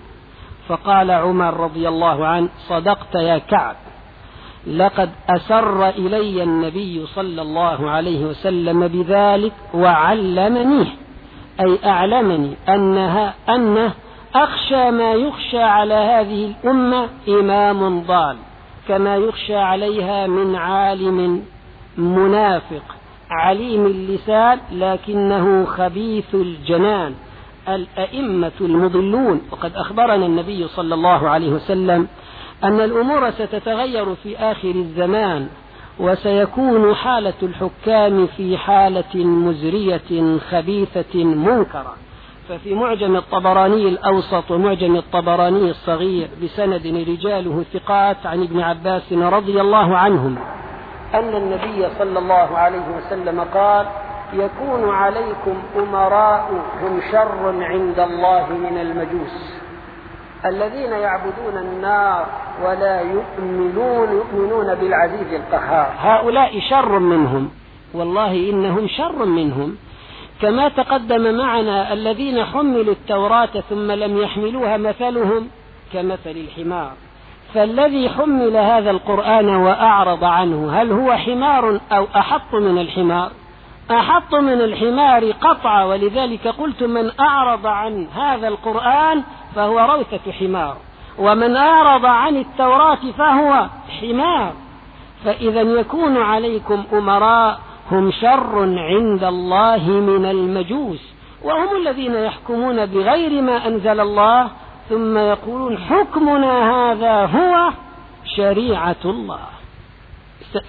فقال عمر رضي الله عنه صدقت يا كعب لقد أسر إلي النبي صلى الله عليه وسلم بذلك وعلمنيه أي أعلمني أنها أنه أخشى ما يخشى على هذه الأمة إمام ضال كما يخشى عليها من عالم منافق. عليم اللسان لكنه خبيث الجنان الأئمة المضلون. وقد أخبرنا النبي صلى الله عليه وسلم أن الأمور ستتغير في آخر الزمان وسيكون حالة الحكام في حالة مزرية خبيثة منكرة. ففي معجم الطبراني الأوسط ومعجم الطبراني الصغير بسند رجاله ثقات عن ابن عباس رضي الله عنهم أن النبي صلى الله عليه وسلم قال يكون عليكم أمراء هم شر عند الله من المجوس. الذين يعبدون النار ولا يؤمنون يؤمنون بالعزيز القهار. هؤلاء شر منهم. والله إنهم شر منهم. كما تقدم معنا الذين حملوا التوراة ثم لم يحملوها مثلهم كمثل الحمار. فالذي حمل هذا القرآن وأعرض عنه هل هو حمار أو أحط من الحمار؟ أحط من الحمار قطع ولذلك قلت من أعرض عن هذا القرآن فهو روثة حمار ومن أعرض عن التوراة فهو حمار. فإذا يكون عليكم أمراء هم شر عند الله من المجوس وهم الذين يحكمون بغير ما أنزل الله ثم يقولون حكمنا هذا هو شريعة الله.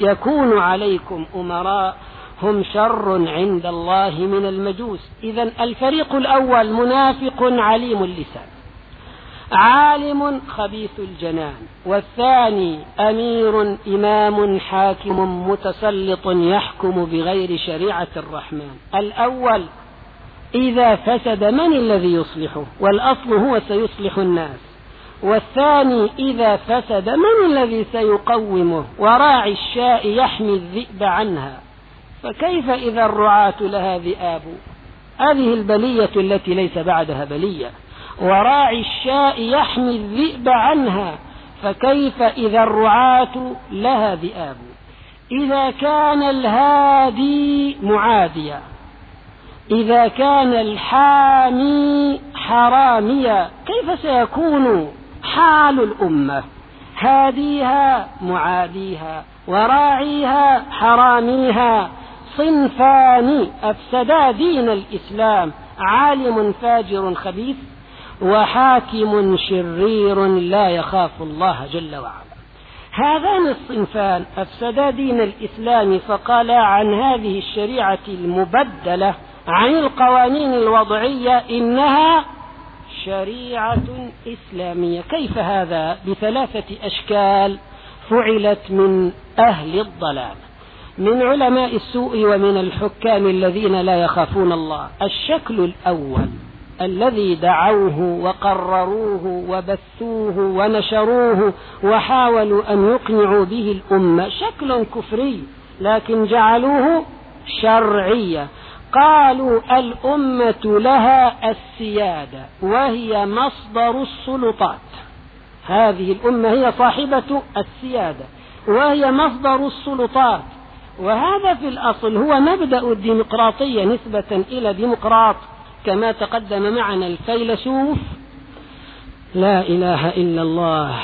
يكون عليكم أمراء هم شر عند الله من المجوس. إذا الفريق الأول منافق عليم اللسان عالم خبيث الجنان والثاني أمير إمام حاكم متسلط يحكم بغير شريعة الرحمن. الأول إذا فسد من الذي يصلحه؟ والأصل هو سيصلح الناس. والثاني إذا فسد من الذي سيقومه؟ وراعي الشاء يحمي الذئب عنها. فكيف إذا الرعاة لها ذئاب؟ هذه البلية التي ليس بعدها بلية. وراعي الشاء يحمي الذئب عنها. فكيف إذا الرعاة لها ذئاب؟ إذا كان الهادي معاديا. إذا كان الحامي حراميا كيف سيكون حال الأمة؟ هاديها معاديها وراعيها حراميها. صنفان أفسدا دين الإسلام. عالم فاجر خبيث وحاكم شرير لا يخاف الله جل وعلا. هذان الصنفان أفسدا دين الإسلام فقالا عن هذه الشريعة المبدلة عن القوانين الوضعية إنها شريعة إسلامية. كيف هذا؟ بثلاثة أشكال فعلت من أهل الضلال. من علماء السوء ومن الحكام الذين لا يخافون الله. الشكل الأول الذي دعوه وقرروه وبثوه ونشروه وحاولوا أن يقنعوا به الأمة شكل كفري لكن جعلوه شرعية. قالوا الأمة لها السيادة وهي مصدر السلطات. هذه الأمة هي صاحبة السيادة وهي مصدر السلطات. وهذا في الأصل هو مبدأ الديمقراطية نسبة إلى ديمقراط كما تقدم معنا الفيلسوف. لا إله إلا الله.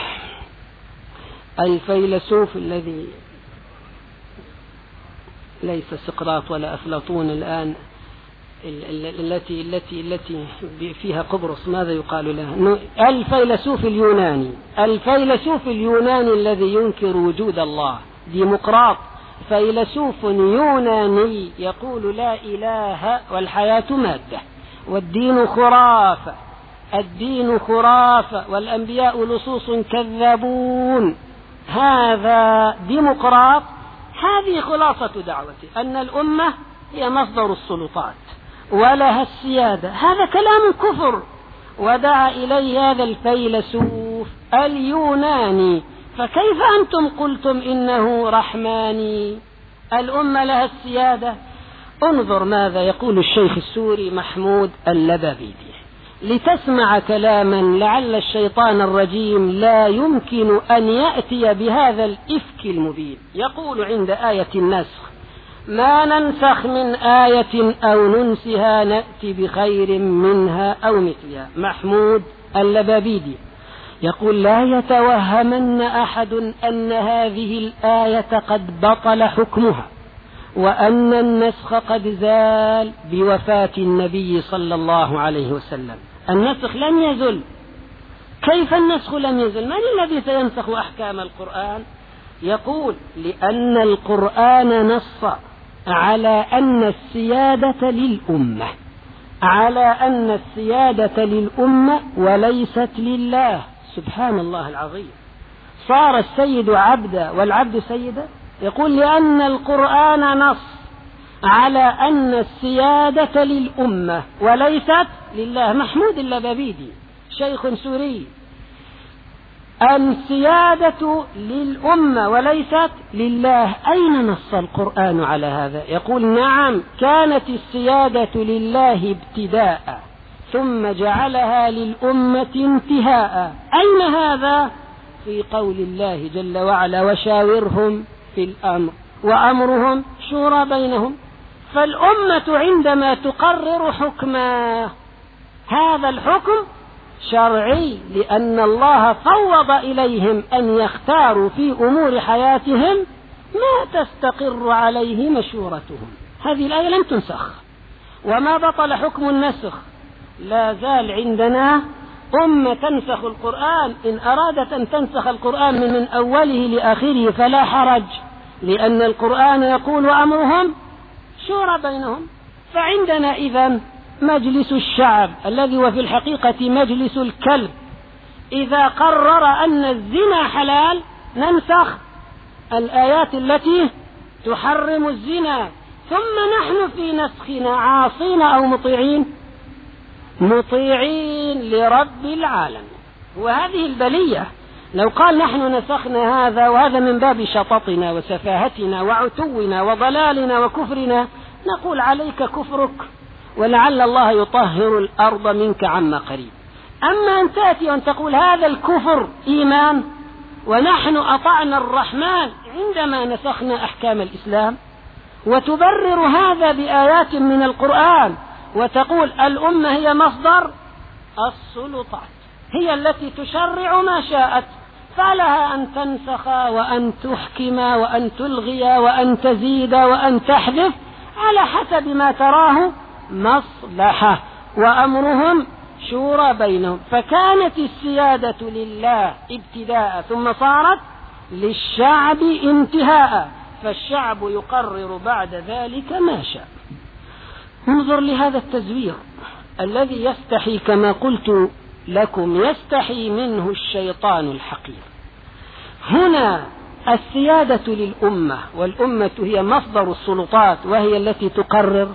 الفيلسوف الذي ليس سقراط ولا أفلاطون الآن التي التي التي فيها قبرص ماذا يقال لها؟ الفيلسوف اليوناني الفيلسوف اليوناني الذي ينكر وجود الله ديمقراط فيلسوف يوناني يقول لا إله والحياة مادة والدين خرافة الدين خرافة والأنبياء لصوص كذابون هذا ديمقراط هذه خلاصة دعوتي أن الأمة هي مصدر السلطات ولها السيادة. هذا كلام كفر. ودعا إليه هذا الفيلسوف اليوناني. فكيف أنتم قلتم إنه رحماني؟ الأمة لها السيادة. انظر ماذا يقول الشيخ السوري محمود اللبابيدي. لتسمع كلاما لعل الشيطان الرجيم لا يمكن أن يأتي بهذا الإفك المبين. يقول عند آية النسخ ما ننسخ من آية أو ننسها نأتي بخير منها أو مثلها. محمود اللبابيدي يقول لا يتوهمن أحد أن هذه الآية قد بطل حكمها. وأن النسخ قد زال بوفاة النبي صلى الله عليه وسلم. النسخ لم يزل. كيف النسخ لم يزل؟ من الذي سينسخ أحكام القرآن؟ يقول لأن القرآن نص على أن السيادة للأمة على أن السيادة للأمة وليست لله. سبحان الله العظيم. صار السيد عبدا والعبد سيدا يقول لأن القرآن نص على أن السيادة للأمة وليست لله محمود اللبابيدي شيخ سوري. السيادة للأمة وليست لله. أين نص القرآن على هذا؟ يقول نعم كانت السيادة لله ابتداء ثم جعلها للأمة انتهاء. أين هذا؟ في قول الله جل وعلا وشاورهم في الأمر وأمرهم شورى بينهم. فالأمة عندما تقرر حكما هذا الحكم شرعي لأن الله فوض إليهم أن يختاروا في أمور حياتهم ما تستقر عليه مشورتهم. هذه الآية لم تنسخ. وما بطل حكم النسخ؟ لا زال عندنا أمة تنسخ القرآن؟ إن أرادت أن تنسخ القرآن من, من أوله لآخره فلا حرج لأن القرآن يقول أمرهم شورى بينهم. فعندنا إذا مجلس الشعب الذي هو في الحقيقة مجلس الكلب. إذا قرر أن الزنا حلال ننسخ الآيات التي تحرم الزنا. ثم نحن في نسخنا عاصين أو مطيعين؟ مطيعين لرب العالم وهذه البلية لو قال نحن نسخنا هذا وهذا من باب شططنا وسفاهتنا وعتونا وضلالنا وكفرنا نقول عليك كفرك ولعل الله يطهر الأرض منك عما قريب. أما أن تأتي وأن تقول هذا الكفر إيمان ونحن أطعنا الرحمن عندما نسخنا أحكام الإسلام وتبرر هذا بآيات من القرآن وتقول الأمة هي مصدر السلطات هي التي تشرع ما شاءت فلها أن تنسخ وأن تحكم وأن تلغي وأن تزيد وأن تحذف على حسب ما تراه مصلحة وأمرهم شورى بينهم. فكانت السيادة لله ابتداء ثم صارت للشعب انتهاء فالشعب يقرر بعد ذلك ما شاء. انظر لهذا التزوير الذي يستحي كما قلت لكم يستحي منه الشيطان الحقير. هنا السيادة للأمة والأمة هي مصدر السلطات وهي التي تقرر.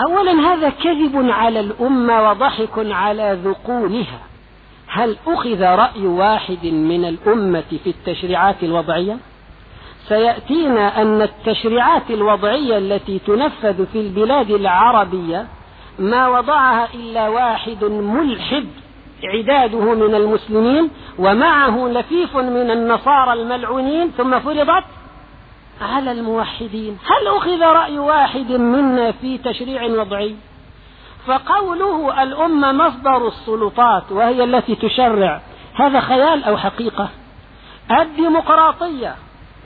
أولا هذا كذب على الأمة وضحك على ذقونها. هل أخذ رأي واحد من الأمة في التشريعات الوضعية؟ سيأتينا أن التشريعات الوضعية التي تنفذ في البلاد العربية ما وضعها إلا واحد ملحد عداده من المسلمين ومعه لفيف من النصارى الملعونين ثم فرضت على الموحدين. هل أخذ رأي واحد منا في تشريع وضعي؟ فقوله الأمة مصدر السلطات وهي التي تشرع هذا خيال أو حقيقة؟ الديمقراطية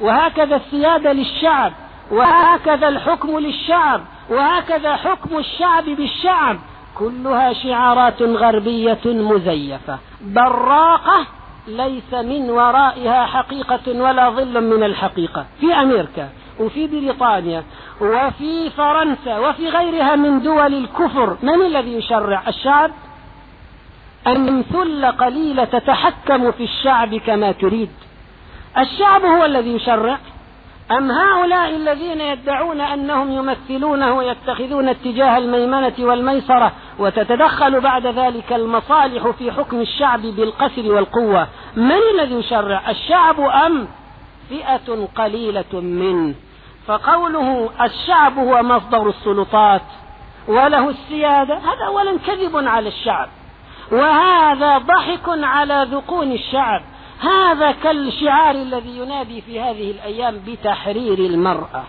وهكذا السيادة للشعب وهكذا الحكم للشعب وهكذا حكم الشعب بالشعب. كلها شعارات غربية مزيفة. براقة ليس من ورائها حقيقة ولا ظل من الحقيقة. في أمريكا وفي بريطانيا وفي فرنسا وفي غيرها من دول الكفر. من الذي يشرع الشعب؟ ثل قليلة تتحكم في الشعب كما تريد. الشعب هو الذي يشرع. أم هؤلاء الذين يدعون أنهم يمثلونه ويتخذون اتجاه الميمنة والميسرة وتتدخل بعد ذلك المصالح في حكم الشعب بالقسر والقوة من الذي يشرع؟ الشعب أم فئة قليلة منه فقوله الشعب هو مصدر السلطات وله السيادة هذا أولا كذب على الشعب وهذا ضحك على ذقون الشعب. هذا كالشعار الذي ينادي في هذه الأيام بتحرير المرأة.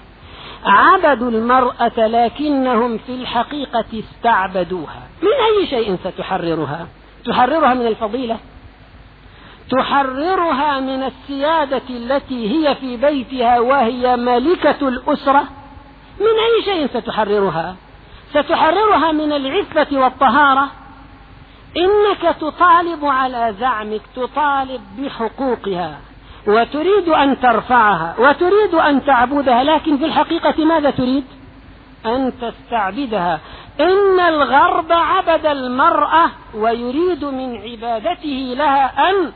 عبدوا المرأة لكنهم في الحقيقة استعبدوها. من أي شيء ستحررها؟ تحررها من الفضيلة؟ تحررها من السيادة التي هي في بيتها وهي ملكة الأسرة؟ من أي شيء ستحررها؟ ستحررها من العفة والطهارة؟ إنك تطالب على زعمك تطالب بحقوقها وتريد أن ترفعها وتريد أن تعبدها لكن في الحقيقة ماذا تريد؟ أن تستعبدها. إن الغرب عبد المرأة ويريد من عبادته لها أن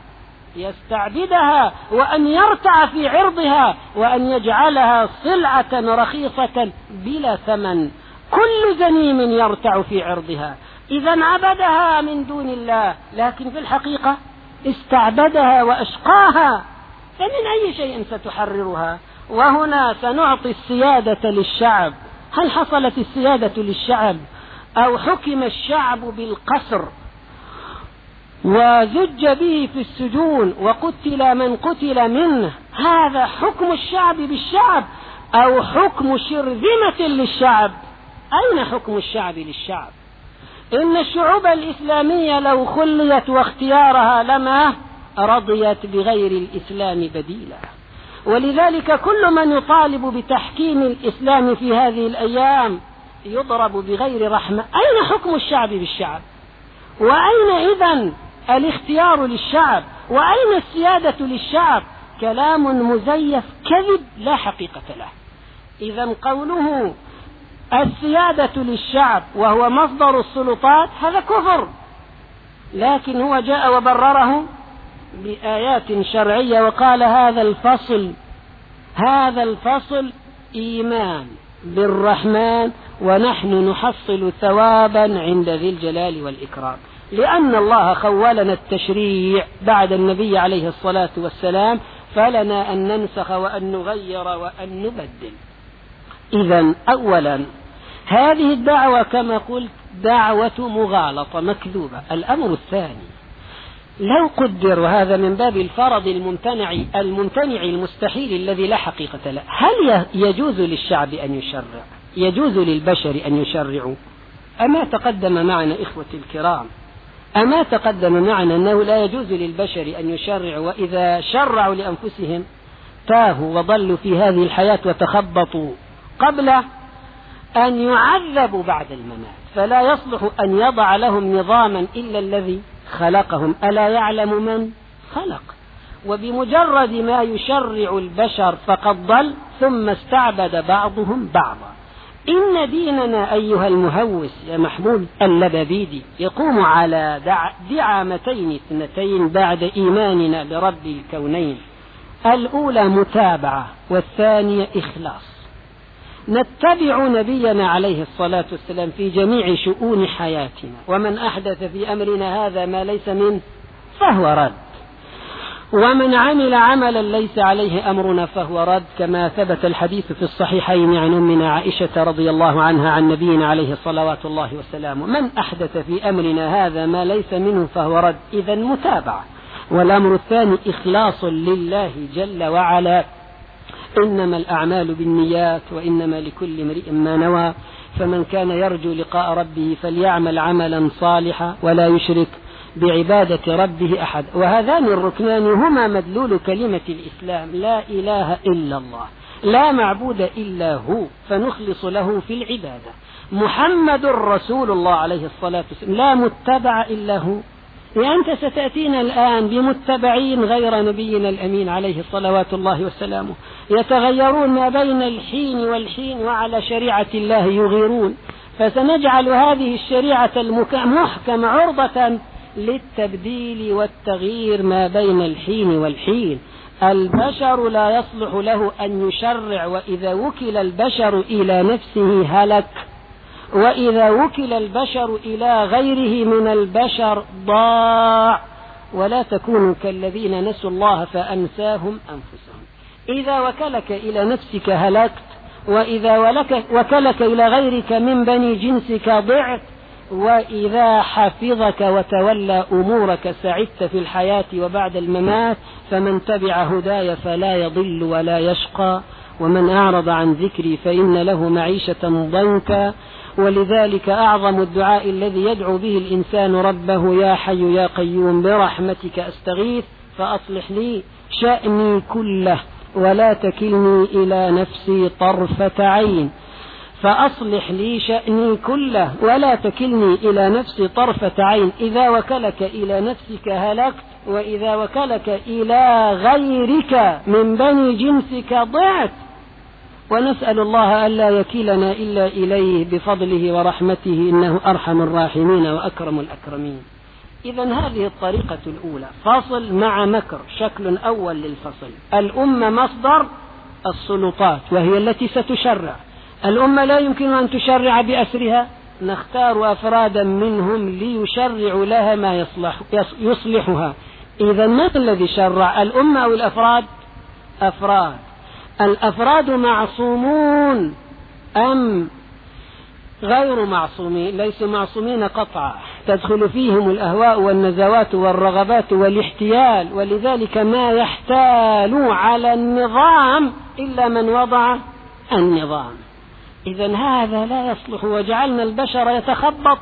يستعبدها وأن يرتع في عرضها وأن يجعلها صلعة رخيصة بلا ثمن. كل زنيم يرتع في عرضها. إذا عبدها من دون الله لكن في الحقيقة استعبدها وأشقاها فمن أي شيء ستحررها؟ وهنا سنعطي السيادة للشعب. هل حصلت السيادة للشعب؟ أو حكم الشعب بالقصر؟ وزج به في السجون وقتل من قتل منه. هذا حكم الشعب بالشعب أو حكم شرذمة للشعب؟ أين حكم الشعب للشعب؟ إن الشعوب الإسلامية لو خليت واختيارها لما رضيت بغير الإسلام بديلا. ولذلك كل من يطالب بتحكيم الإسلام في هذه الأيام يضرب بغير رحمة. أين حكم الشعب بالشعب؟ وأين إذا الاختيار للشعب؟ وأين السيادة للشعب؟ كلام مزيف كذب لا حقيقة له. إذا قوله السيادة للشعب وهو مصدر السلطات هذا كفر. لكن هو جاء وبرره بآيات شرعية وقال هذا الفصل هذا الفصل إيمان بالرحمن ونحن نحصل ثوابا عند ذي الجلال والإكرام. لأن الله خولنا التشريع بعد النبي عليه الصلاة والسلام فلنا أن ننسخ وأن نغير وأن نبدل. إذا أولا هذه الدعوة كما قلت دعوة مغالطة مكذوبة. الأمر الثاني لو قدر وهذا من باب الفرض الممتنع الممتنع المستحيل الذي لا حقيقة له هل يجوز للشعب أن يشرع؟ يجوز للبشر أن يشرعوا؟ أما تقدم معنا إخوتي الكرام أما تقدم معنا أنه لا يجوز للبشر أن يشرعوا وإذا شرعوا لأنفسهم تاهوا وضلوا في هذه الحياة وتخبطوا. قبل أن يعذبوا بعد الممات فلا يصلح أن يضع لهم نظاما إلا الذي خلقهم. ألا يعلم من خلق؟ وبمجرد ما يشرع البشر فقد ضل ثم استعبد بعضهم بعضا. إن ديننا أيها المهوس يا محمود اللبابيدي يقوم على دعامتين اثنتين بعد إيماننا برب الكونين. الأولى متابعة والثانية إخلاص. نتبع نبينا عليه الصلاة والسلام في جميع شؤون حياتنا. ومن أحدث في أمرنا هذا ما ليس منه فهو رد. ومن عمل عملا ليس عليه أمرنا فهو رد. كما ثبت الحديث في الصحيحين عن أمنا عائشة رضي الله عنها عن نبينا عليه صلوات الله وسلامه من أحدث في أمرنا هذا ما ليس منه فهو رد. إذا متابعة. والأمر الثاني إخلاص لله جل وعلا. إنما الأعمال بالنيات وإنما لكل امرئ ما نوى فمن كان يرجو لقاء ربه فليعمل عملا صالحا ولا يشرك بعبادة ربه أحد. وهذان الركنان هما مدلول كلمة الإسلام لا إله إلا الله لا معبود إلا هو فنخلص له في العبادة. محمد رسول الله عليه الصلاة والسلام لا متبع إلا هو. وأنت ستأتينا الآن بمتبعين غير نبينا الأمين عليه الصلوات الله وسلامه يتغيرون ما بين الحين والحين وعلى شريعة الله يغيرون. فسنجعل هذه الشريعة المحكمة عرضة للتبديل والتغيير ما بين الحين والحين. البشر لا يصلح له أن يشرع وإذا وكل البشر إلى نفسه هلك. وإذا وكل البشر إلى غيره من البشر ضاع ولا تكونوا كالذين نسوا الله فأنساهم أنفسهم. إذا وكلك إلى نفسك هلكت وإذا وكلك إلى غيرك من بني جنسك ضعت وإذا حفظك وتولى أمورك سعدت في الحياة وبعد الممات فمن تبع هداي فلا يضل ولا يشقى ومن أعرض عن ذكري فإن له معيشة ضنكا. ولذلك أعظم الدعاء الذي يدعو به الإنسان ربه يا حي يا قيوم برحمتك أستغيث فأصلح لي شأني كله ولا تكلني إلى نفسي طرفة عين فأصلح لي شأني كله ولا تكلني إلى نفسي طرفة عين إذا وكلك إلى نفسك هلكت وإذا وكلك إلى غيرك من بني جنسك ضعت ونسأل الله ألا يكلنا إلا إليه بفضله ورحمته إنه أرحم الراحمين وأكرم الأكرمين. إذا هذه الطريقة الأولى. فصل مع مكر شكل أول للفصل. الأمة مصدر السلطات وهي التي ستشرع. الأمة لا يمكن أن تشرع بأسرها. نختار أفرادا منهم ليشرعوا لها ما يصلح يصلحها. إذا ما الذي شرع؟ الأمة أو الأفراد؟ أفراد. الأفراد معصومون أم غير معصومين؟ ليسوا معصومين قطعا. تدخل فيهم الأهواء والنزوات والرغبات والاحتيال ولذلك ما يحتال على النظام إلا من وضع النظام. إذا هذا لا يصلح. وجعلنا البشر يتخبط.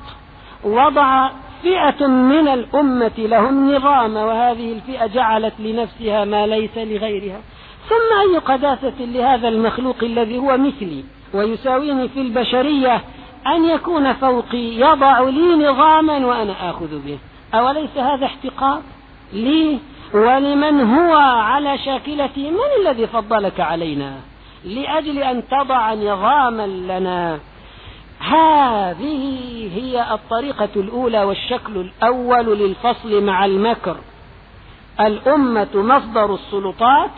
وضع فئة من الأمة لهم نظام وهذه الفئة جعلت لنفسها ما ليس لغيرها. ثم أي قداسة لهذا المخلوق الذي هو مثلي ويساويني في البشرية أن يكون فوقي يضع لي نظاما وأنا آخذ به؟ أوليس هذا احتقار؟ لي ولمن هو على شاكلتي؟ من الذي فضلك علينا؟ لأجل أن تضع نظاما لنا. هذه هي الطريقة الأولى والشكل الأول للفصل مع المكر. الأمة مصدر السلطات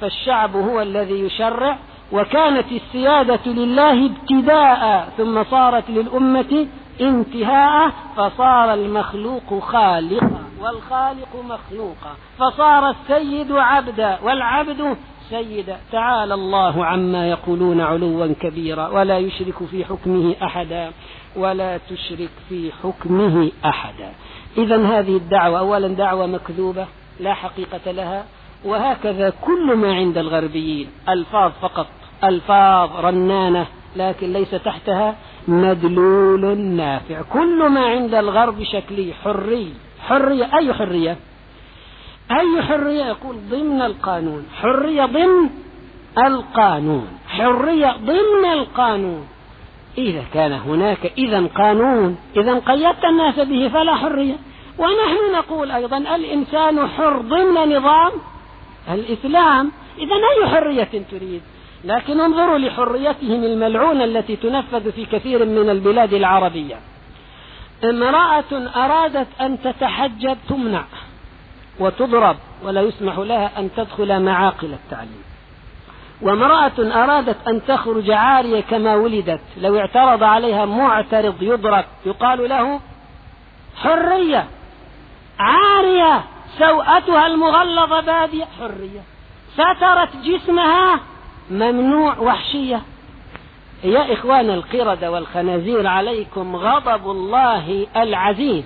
فالشعب هو الذي يشرع وكانت السيادة لله ابتداء ثم صارت للأمة انتهاء فصار المخلوق خالقا والخالق مخلوقا فصار السيد عبدا والعبد سيدا تعالى الله عما يقولون علوا كبيرا ولا يشرك في حكمه أحدا ولا تشرك في حكمه أحدا. إذا هذه الدعوة أولا دعوة مكذوبة لا حقيقة لها وهكذا كل ما عند الغربيين. ألفاظ فقط. ألفاظ رنانة لكن ليس تحتها مدلول نافع. كل ما عند الغرب شكلي حري. حرية أي حرية؟ أي حرية يقول ضمن القانون. حرية ضمن القانون. حرية ضمن القانون. إذا كان هناك إذا قانون إذا قيدت الناس به فلا حرية. ونحن نقول أيضا الإنسان حر ضمن نظام الإسلام. إذا أي حرية تريد؟ لكن انظروا لحريتهم الملعونة التي تنفذ في كثير من البلاد العربية. امرأة أرادت أن تتحجب تمنع وتضرب ولا يسمح لها أن تدخل معاقل التعليم. وامرأة أرادت أن تخرج عارية كما ولدت لو اعترض عليها معترض يضرب يقال له حرية عارية. سوءتها المغلظة بادية حرية. سترت جسمها ممنوع وحشية. يا إخوان القردة والخنازير عليكم غضب الله العزيز.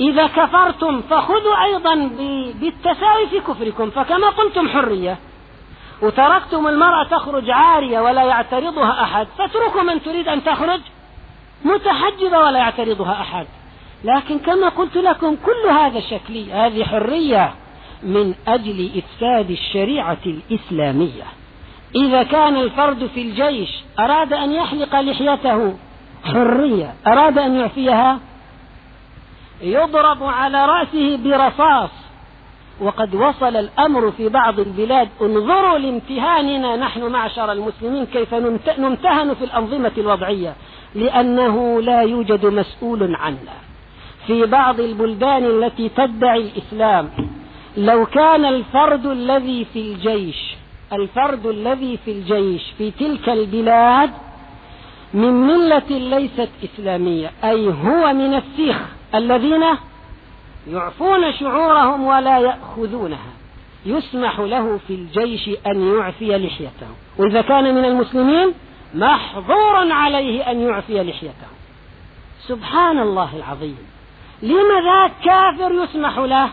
إذا كفرتم فخذوا أيضا بالتساوي في كفركم فكما قلتم حرية. وتركتم المرأة تخرج عارية ولا يعترضها أحد فاتركوا من تريد أن تخرج متحجبة ولا يعترضها أحد. لكن كما قلت لكم كل هذا شكلي هذه حرية من أجل إفساد الشريعة الإسلامية. إذا كان الفرد في الجيش أراد أن يحلق لحيته حرية أراد أن يعفيها يضرب على رأسه برصاص. وقد وصل الأمر في بعض البلاد انظروا لامتهاننا نحن معشر المسلمين كيف نمتهن في الأنظمة الوضعية لأنه لا يوجد مسؤول عنا. في بعض البلدان التي تدعي الإسلام. لو كان الفرد الذي في الجيش الفرد الذي في الجيش في تلك البلاد من ملة ليست إسلامية أي هو من السيخ الذين يعفون شعورهم ولا يأخذونها. يسمح له في الجيش أن يعفي لحيته. وإذا كان من المسلمين محظور عليه أن يعفي لحيته. سبحان الله العظيم. لما ذاك كافر يسمح له؟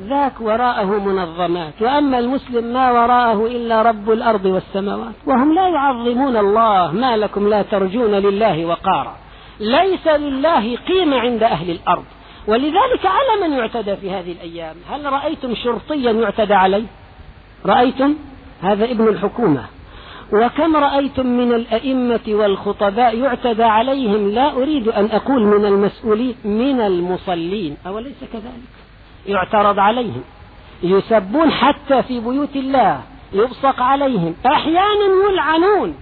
ذاك وراءه منظمات وأما المسلم ما وراءه إلا رب الأرض والسماوات وهم لا يعظمون الله ما لكم لا ترجون لله وقارا. ليس لله قيمة عند أهل الأرض. ولذلك على من يعتدى في هذه الأيام؟ هل رأيتم شرطيا يعتدى عليه؟ رأيتم؟ هذا ابن الحكومة. وكم رأيتم من الأئمة والخطباء يعتدى عليهم لا أريد أن أقول من المسؤولين من المصلين. أوليس كذلك؟ يعترض عليهم. يسبون حتى في بيوت الله يبصق عليهم. أحيانا يلعنون.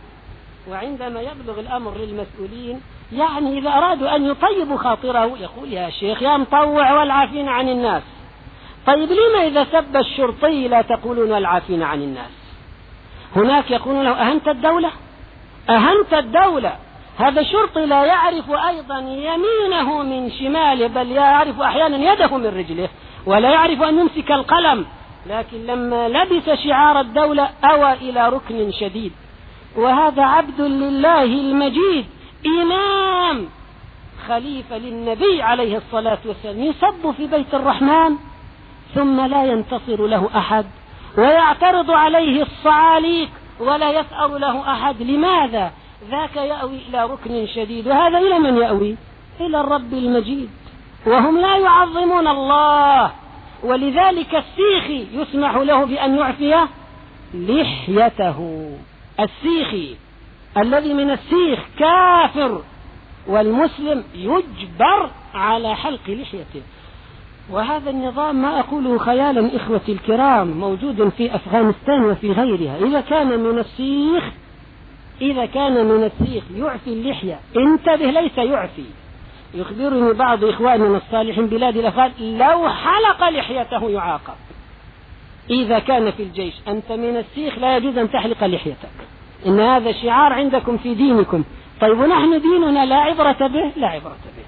وعندما يبلغ الأمر للمسؤولين يعني إذا أرادوا أن يطيبوا خاطره يقول يا شيخ يا مطوع والعافين عن الناس. طيب لما إذا سب الشرطي لا تقولون والعافين عن الناس؟ هناك يقولون له أهنت الدولة؟ أهنت الدولة. هذا شرطي لا يعرف أيضا يمينه من شماله بل يعرف أحيانا يده من رجله ولا يعرف أن يمسك القلم. لكن لما لبس شعار الدولة أوى إلى ركن شديد. وهذا عبد لله المجيد إمام خليفة للنبي عليه الصلاة والسلام يصب في بيت الرحمن ثم لا ينتصر له أحد. ويعترض عليه الصعاليك ولا يثأر له أحد لماذا ذاك يأوي إلى ركن شديد وهذا إلى من يأوي؟ إلى الرب المجيد. وهم لا يعظمون الله ولذلك السيخي يسمح له بأن يعفي لحيته. السيخي الذي من السيخ كافر والمسلم يجبر على حلق لحيته. وهذا النظام ما أقوله خيالا إخوتي الكرام موجود في أفغانستان وفي غيرها. إذا كان من السيخ إذا كان من السيخ يعفي اللحية. انتبه ليس يعفي. يخبرني بعض إخواننا الصالحين بلاد الأفغان لو حلق لحيته يعاقب. إذا كان في الجيش أنت من السيخ لا يجوز أن تحلق لحيتك. إن هذا شعار عندكم في دينكم. طيب ونحن ديننا لا عبرة به لا عبرة به.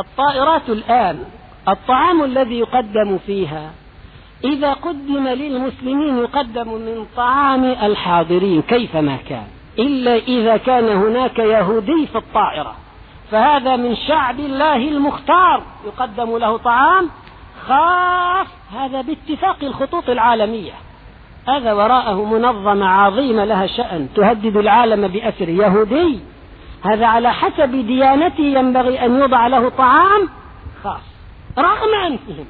الطائرات الآن الطعام الذي يقدم فيها إذا قدم للمسلمين يقدم من طعام الحاضرين كيفما كان إلا إذا كان هناك يهودي في الطائرة. فهذا من شعب الله المختار يقدم له طعام خاص هذا باتفاق الخطوط العالمية. هذا وراءه منظمة عظيمة لها شأن تهدد العالم بأسر يهودي. هذا على حسب ديانته ينبغي أن يوضع له طعام رغم أنفهم